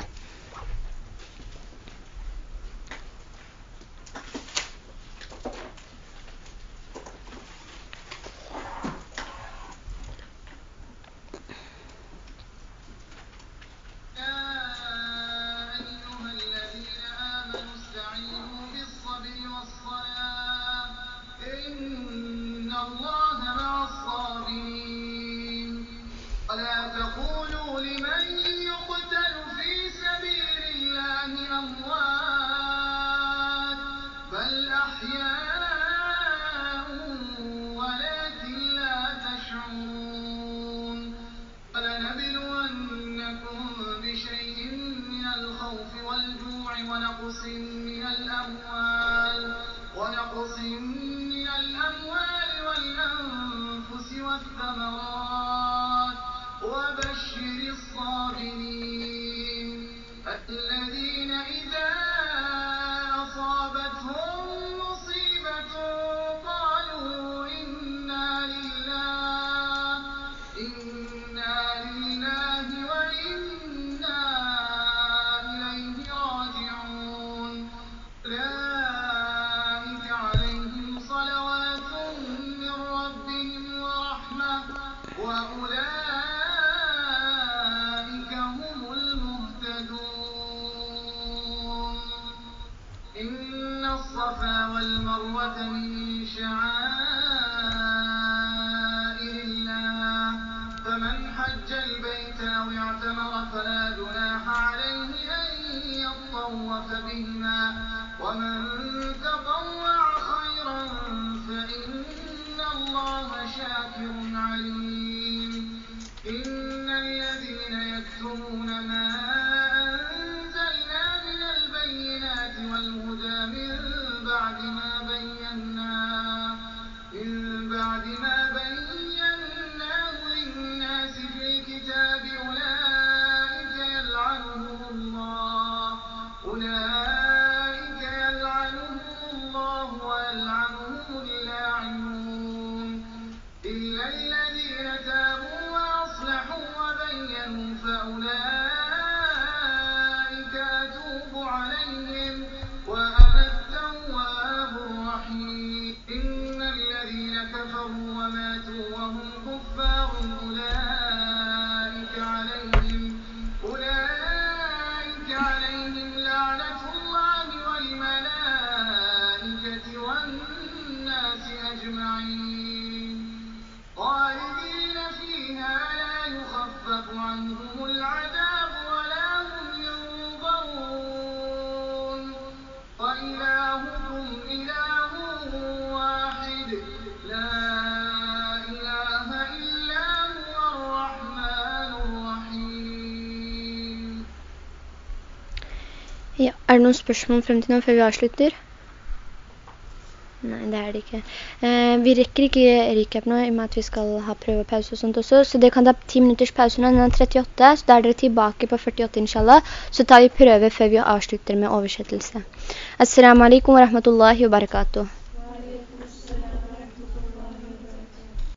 أولئك er det noen spørsmål frem til nå før vi avslutter? Nei, det er det ikke. Eh, vi rekker ikke recap nå, i og med at vi skal ha prøvepause og sånt også, så det kan ta 10 minutters pause nå, den er 38, så da er dere tilbake på 48 inshallah, så tar vi prøve før vi avslutter med oversettelse. Assalamu alaikum wa rahmatullahi wa barakatuh.